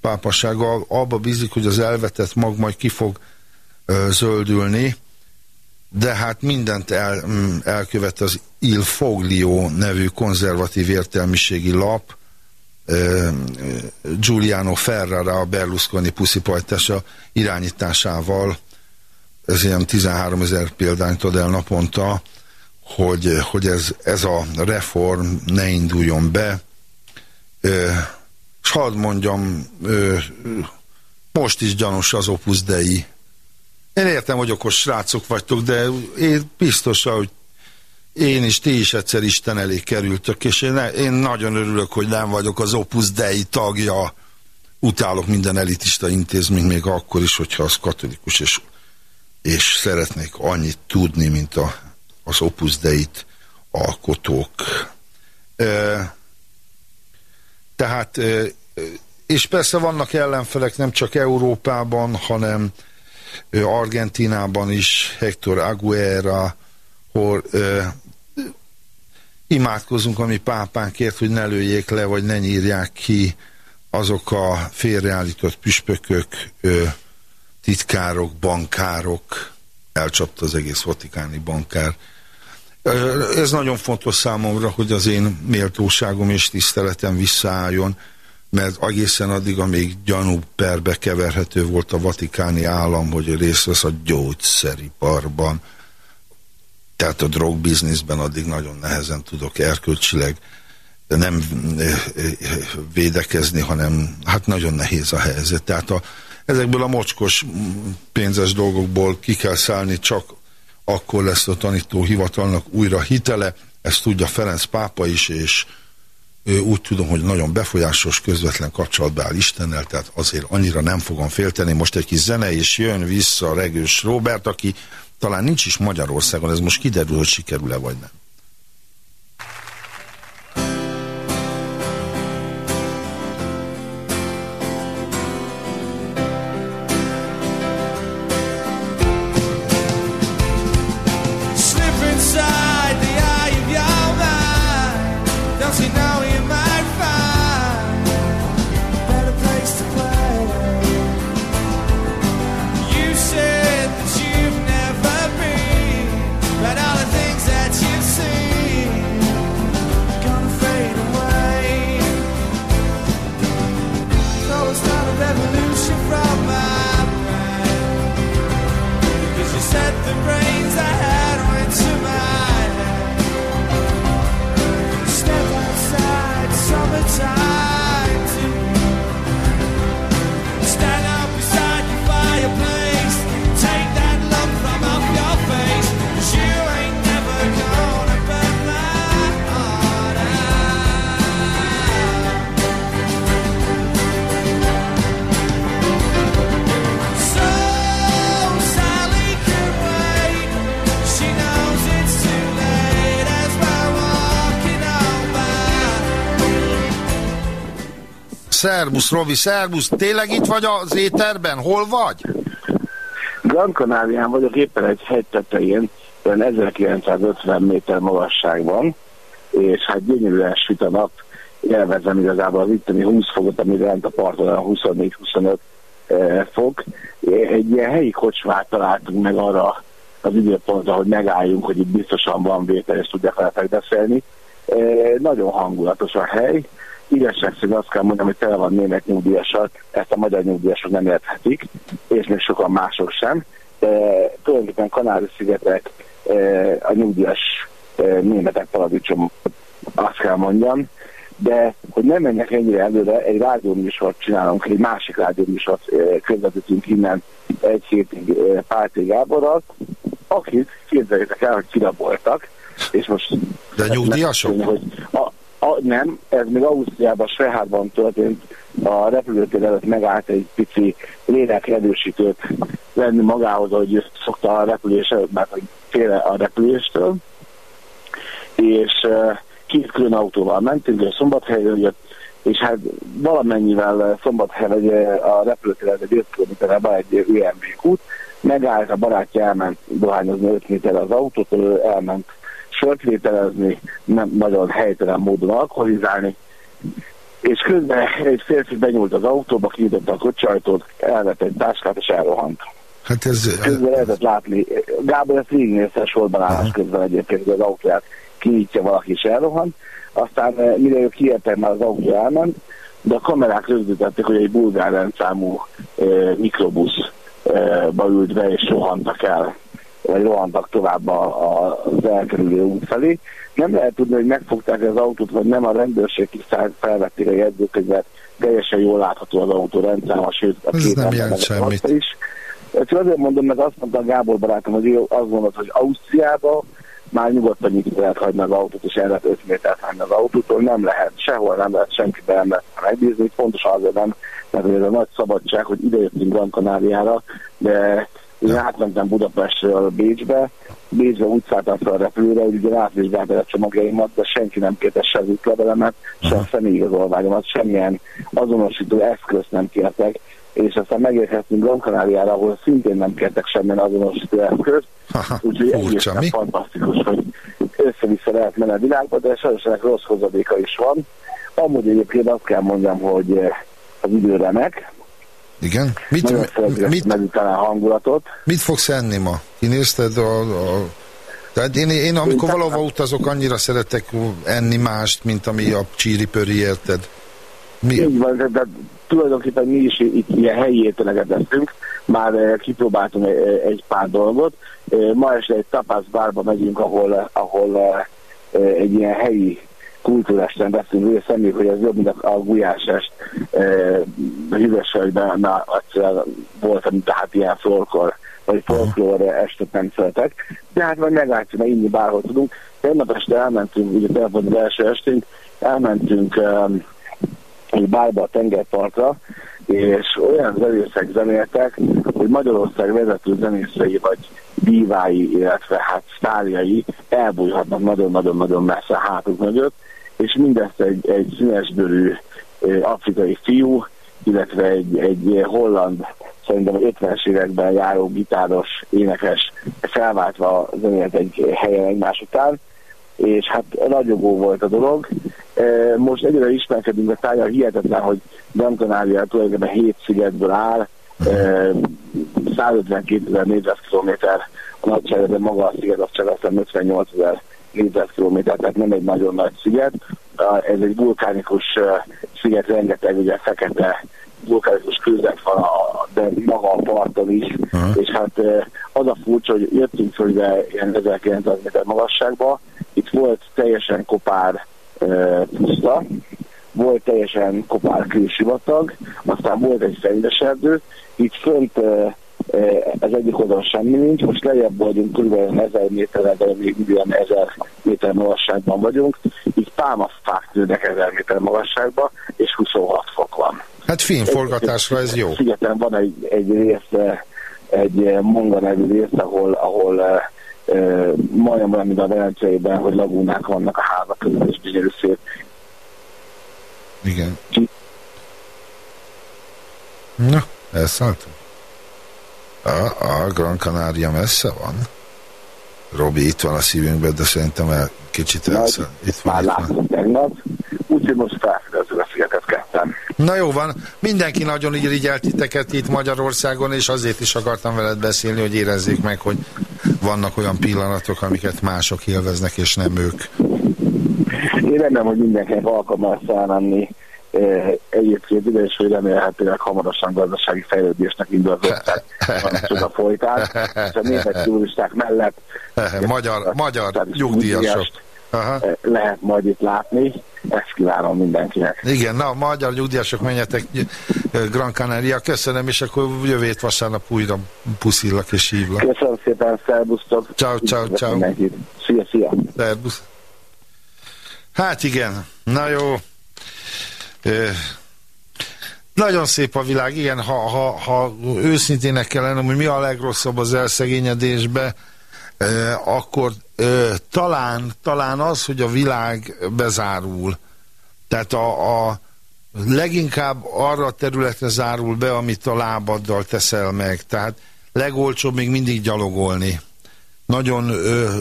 pápasága, abba bízik, hogy az elvetett mag majd ki fog zöldülni, de hát mindent el, mm, elkövet az Il Foglio nevű konzervatív értelmiségi lap, Giuliano Ferrara, a Berlusconi puszipajtása irányításával, ez ilyen 13 ezer példányt ad el naponta, hogy, hogy ez, ez a reform ne induljon be, Ö, s hadd mondjam, most is gyanús az Opus Dei. Én értem, hogy okos srácok vagytok, de én biztos, hogy én is, ti is egyszer Isten elé kerültök, és én, én nagyon örülök, hogy nem vagyok az Opus Dei tagja. Utálok minden elitista intézmény, még akkor is, hogyha az katolikus, és, és szeretnék annyit tudni, mint a, az Opus Dei-t alkotók. E, tehát, e, és persze vannak ellenfelek nem csak Európában, hanem Argentinában is, Hector Aguera, hol e, imádkozunk a mi pápánkért, hogy ne lőjék le, vagy ne nyírják ki azok a félreállított püspökök, ö, titkárok, bankárok, elcsapta az egész vatikáni bankár. Ez nagyon fontos számomra, hogy az én méltóságom és tiszteletem visszaálljon, mert egészen addig, amíg gyanú perbe keverhető volt a vatikáni állam, hogy részt vesz a gyógyszeriparban, tehát a drogbizniszben addig nagyon nehezen tudok erkölcsileg nem védekezni, hanem hát nagyon nehéz a helyzet. Tehát a, ezekből a mocskos pénzes dolgokból ki kell szállni, csak akkor lesz a tanító hivatalnak újra hitele, ezt tudja Ferenc pápa is, és úgy tudom, hogy nagyon befolyásos, közvetlen kapcsolatba áll Istennel, tehát azért annyira nem fogom félteni. Most egy kis zene, és jön vissza a Regős Robert, aki talán nincs is Magyarországon, ez most kiderül, hogy sikerül-e vagy nem. Szerbusz, Robi, szerbusz, tényleg itt vagy az éterben? Hol vagy? Gran Canarián vagyok, éppen egy hegy tetején, 1950 méter magasságban, és hát gyönyörűen süt a nap, élvezem igazából az itteni 20 fokot, ami rend a parton 24-25 eh, fok. Egy ilyen helyi kocsmát találtunk meg arra az időpontra, hogy megálljunk, hogy itt biztosan van vétel, és tudják veletek beszélni. Eh, nagyon hangulatos a hely, igazság szerint azt kell mondjam, hogy tele van német nyugdíjasok, ezt a magyar nyugdíjasok nem érthetik, és még sokan mások sem. De tulajdonképpen Kanári-szigetek e, a nyugdíjas e, németek paradicsom, azt kell mondjam, de hogy nem menjek ennyire előre, egy rádióműsort csinálunk, egy másik rádióműsort e, közvetítünk innen egy hétig Pálté Gáborral, akik képzeljétek el, hogy kiraboltak, és most... De nyugdíjasok? Hogy a, a, nem, ez még Ausztriában, Svehádban történt, a repülőtér előtt megállt egy pici erősítőt venni magához, hogy szokta a repülés előtt, mert féle a repüléstől. És két külön autóval mentünk, és Szombathelyről jött, és hát valamennyivel Szombathely vagy a repülőtér egy 5 km egy UMB út, megállt, a barátja elment dohányozni 5 méterre az autót, elment sörtvételezni, nem nagyon helytelen módon alkoholizálni, és közben egy férfi benyúlt az autóba, kinyitotta a kocsajtót, elvett egy táskát és elrohant. Hát ez... Közben lehetett látni, Gábor ezt végignézte sorban állás közben egyébként, hogy az autóját kinyitja valaki és elrohant, aztán eh, mire ők kiértek, már az autó elment, de a kamerák rögzítették, hogy egy bulgár rendszámú e, mikrobuszba e, ült be és rohantak el vagy rohantak tovább a, a, az elkerülő út felé. Nem lehet tudni, hogy megfogták az autót, vagy nem a rendőrség is fel- felvették a jegyzőkönyvet, teljesen jól látható az autó rendszáma, sőt a Ez két nem jelent semmit. is. Csak azért mondom, mert azt mondta Gábor barátom, hogy ő azt gondolt, hogy Ausztriába már nyugodtan nyitva lehet hagyni az autót, és el lehet 5 métert hagyni az autótól. Nem lehet, sehol nem lehet senkibe nem lehet megbízni. Pontosan azért nem, mert ez a nagy szabadság, hogy ide jöttünk Gran Canáriára, de én átmentem Budapestről Bécsbe, Bécsbe úgy szálltam fel a repülőre, hogy ugye átvizsgáltam a csomagjaimat, de senki nem kérte se az útlevelemet, se a személyigazolványomat, semmilyen azonosító eszközt nem kértek, és aztán megérkeztünk Gran Canáriára, ahol szintén nem kértek semmilyen azonosító eszközt, úgyhogy egészen fantasztikus, hogy össze-vissza lehet menni a világba, de sajnos ennek rossz hozadéka is van. Amúgy egyébként azt kell mondjam, hogy az idő remek. Igen? Mit, Nagyon mit, hangulatot. mit fogsz enni ma? Kinézted a... a tehát én, én amikor valahova utazok, annyira szeretek enni mást, mint ami a csíri-pöri, érted? Mi? Így van, de, de tulajdonképpen mi is itt ilyen helyi ételeket veszünk, már eh, kipróbáltunk eh, egy pár dolgot. Eh, Ma este egy tapas bárba megyünk, ahol, ahol egy ilyen helyi kultúrásten veszünk részt, reméljük, hogy ez jobb, mint a, gulyásest hűvösölgyben, na, egyszer volt, mint tehát ilyen folklor, vagy folklór estet nem szeretek. De hát majd meglátjuk, mert inni bárhol tudunk. Tegnap este elmentünk, ugye te volt az első esténk, elmentünk um, egy bárba a tengerpartra, és olyan zenészek zenéltek, hogy Magyarország vezető zenészei vagy dívái, illetve hát sztárjai elbújhatnak nagyon-nagyon-nagyon messze hátuk mögött, és mindezt egy, egy színesbőrű afrikai fiú, illetve egy, egy holland, szerintem 50-es években járó gitáros, énekes felváltva zenélt egy helyen egymás után, és hát ragyogó volt a dolog. Most egyre ismerkedünk a tájjal, hihetetlen, hogy Gran Canaria tulajdonképpen 7 szigetből áll, e, 152 ezer négyzetkilométer a nagysága, de maga a sziget az csak azt hiszem 58 ezer négyzetkilométer, tehát nem egy nagyon nagy sziget. Ez egy vulkánikus sziget, rengeteg ugye fekete vulkánikus kőzet van, a- de maga a parton is, és hát az a furcsa, hogy jöttünk föl ide ilyen 1900 méter magasságba, itt volt teljesen kopár puszta, volt teljesen kopár külsivatag, aztán volt egy szennyes erdő, itt fönt e, e, az egyik oldalon semmi nincs, most lejjebb vagyunk kb. 1000 méterre, de még ilyen 1000 méter magasságban vagyunk, itt pálmafák nőnek 1000 méter magasságban, és 26 fok van. Hát filmforgatásra ez jó. Szigeten van egy, egy rész, eh, egy Monga nevű rész, ahol, ahol eh, majdnem olyan, mint a Velenceiben, hogy lagúnák vannak a házak között, és gyönyörű szép. Igen. Na, elszálltunk. A, a Gran Canaria messze van. Robi itt van a szívünkben, de szerintem el, kicsit elszállt. Itt van, Már láttam tegnap, úgyhogy most felfedezzük a szigetet ketten. Na jó van, mindenki nagyon irigyelt titeket itt Magyarországon, és azért is akartam veled beszélni, hogy érezzék meg, hogy vannak olyan pillanatok, amiket mások élveznek, és nem ők. Én remélem, hogy mindenkinek alkalma lesz elmenni eh, egyébként ide, és hogy remélhetőleg hamarosan gazdasági fejlődésnek indul az ország a folytán, és a német turisták mellett magyar, magyar nyugdíjasok. Aha. eh, lehet majd itt látni. Ezt kívánom mindenkinek. Igen, na, magyar nyugdíjasok menjetek eh, Gran Canaria, köszönöm, és akkor jövő vasárnap újra puszillak és hívlak. Köszönöm szépen, szervusztok! Ciao, ciao, ciao. Szia, szia! Szervusz. Hát igen, na jó. Nagyon szép a világ, igen, ha, ha, ha őszintének kell lennem, hogy mi a legrosszabb az elszegényedésbe, akkor talán, talán az, hogy a világ bezárul. Tehát a, a leginkább arra a területre zárul be, amit a lábaddal teszel meg. Tehát legolcsóbb még mindig gyalogolni. Nagyon ö,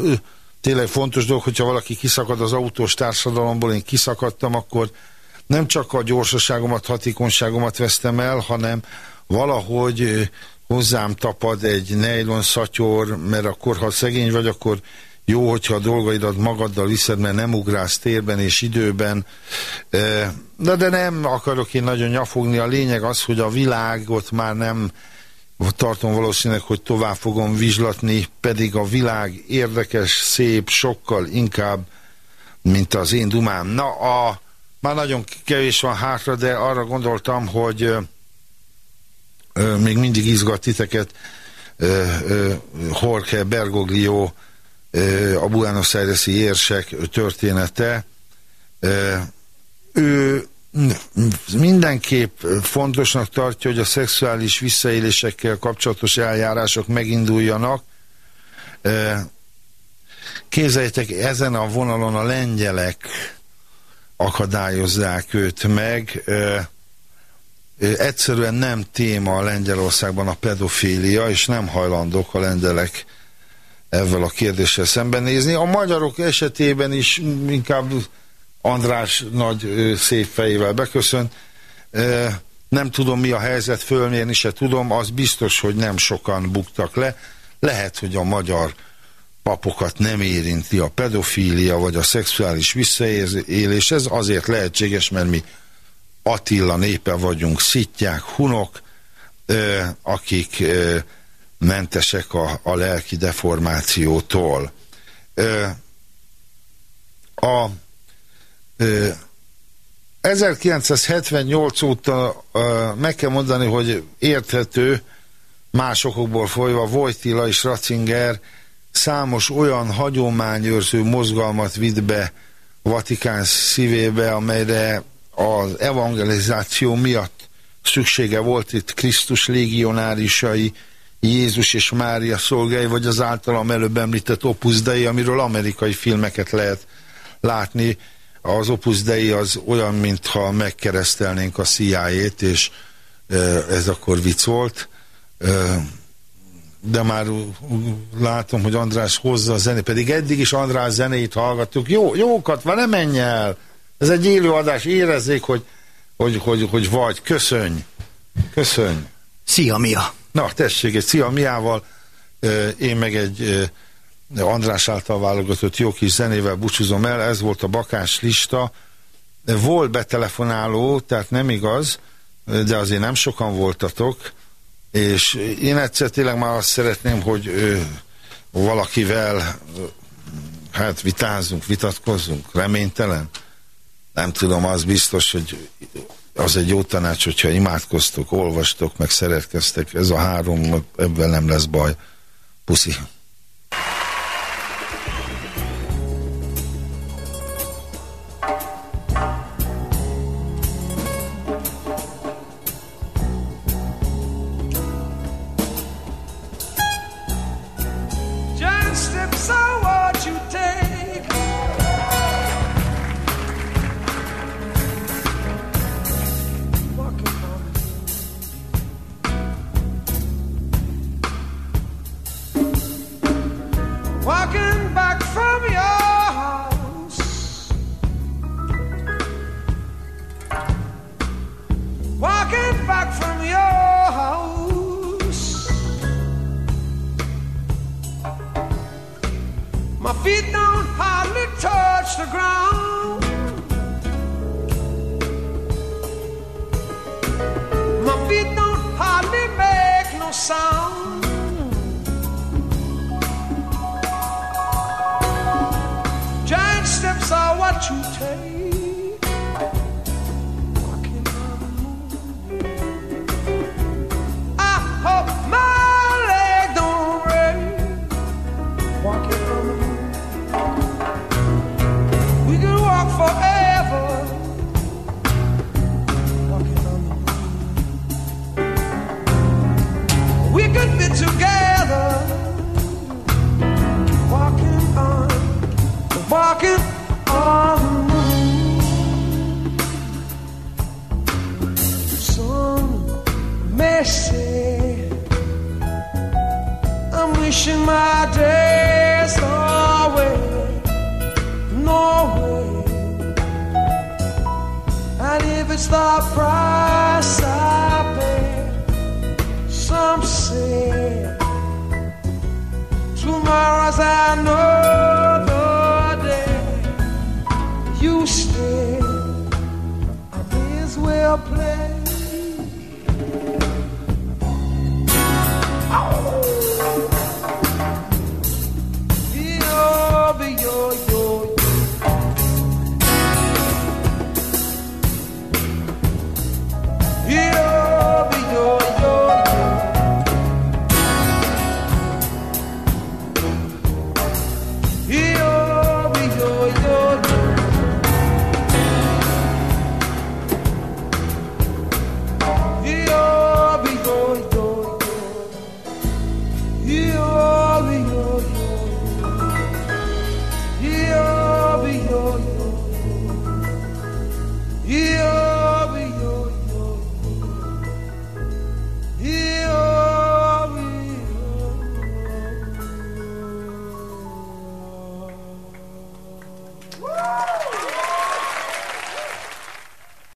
ö, tényleg fontos dolog, hogyha valaki kiszakad az autós társadalomból, én kiszakadtam, akkor nem csak a gyorsaságomat, hatékonyságomat vesztem el, hanem valahogy hozzám tapad egy nejlon szatyor, mert akkor, ha szegény vagy, akkor jó, hogyha a dolgaidat magaddal viszed, mert nem ugrálsz térben és időben. De, de nem akarok én nagyon nyafogni. A lényeg az, hogy a világot már nem tartom valószínűleg, hogy tovább fogom vizslatni, pedig a világ érdekes, szép, sokkal inkább, mint az én dumám. Na, a, már nagyon kevés van hátra, de arra gondoltam, hogy ö, ö, még mindig izgat titeket ö, ö, Jorge Bergoglio, ö, a Buenos Aires-i érsek története. Ö, ő mindenképp fontosnak tartja, hogy a szexuális visszaélésekkel kapcsolatos eljárások meginduljanak. Képzeljétek, ezen a vonalon a lengyelek akadályozzák őt meg. Egyszerűen nem téma a Lengyelországban a pedofília, és nem hajlandók a lengyelek ezzel a kérdéssel szembenézni. A magyarok esetében is inkább András nagy szép fejével beköszön. Nem tudom, mi a helyzet, fölmérni se tudom, az biztos, hogy nem sokan buktak le. Lehet, hogy a magyar papokat nem érinti a pedofília vagy a szexuális visszaélés. Ez azért lehetséges, mert mi Attila népe vagyunk, szitják, hunok, akik mentesek a, a lelki deformációtól. A 1978 óta meg kell mondani, hogy érthető, másokból folyva Vojtila és Ratzinger számos olyan hagyományőrző mozgalmat vitt be Vatikán szívébe, amelyre az evangelizáció miatt szüksége volt itt Krisztus légionárisai, Jézus és Mária szolgái, vagy az általam előbb említett Opus Dei, amiről amerikai filmeket lehet látni, az Opus Dei az olyan, mintha megkeresztelnénk a CIA-t, és ez akkor vicc volt. De már látom, hogy András hozza a zenét, pedig eddig is András zenét hallgattuk. Jó, jókat, van, nem menj el! Ez egy élő adás, érezzék, hogy, hogy, hogy, hogy vagy. Köszönj! Köszönj! Szia, Mia! Na, tessék, egy Szia Miával, én meg egy András által válogatott jó kis zenével búcsúzom el, ez volt a bakás lista. Volt betelefonáló, tehát nem igaz, de azért nem sokan voltatok, és én egyszer tényleg már azt szeretném, hogy ö, valakivel hát vitázunk, vitatkozzunk, reménytelen. Nem tudom, az biztos, hogy az egy jó tanács, hogyha imádkoztok, olvastok, meg szeretkeztek, ez a három, ebben nem lesz baj. Puszi.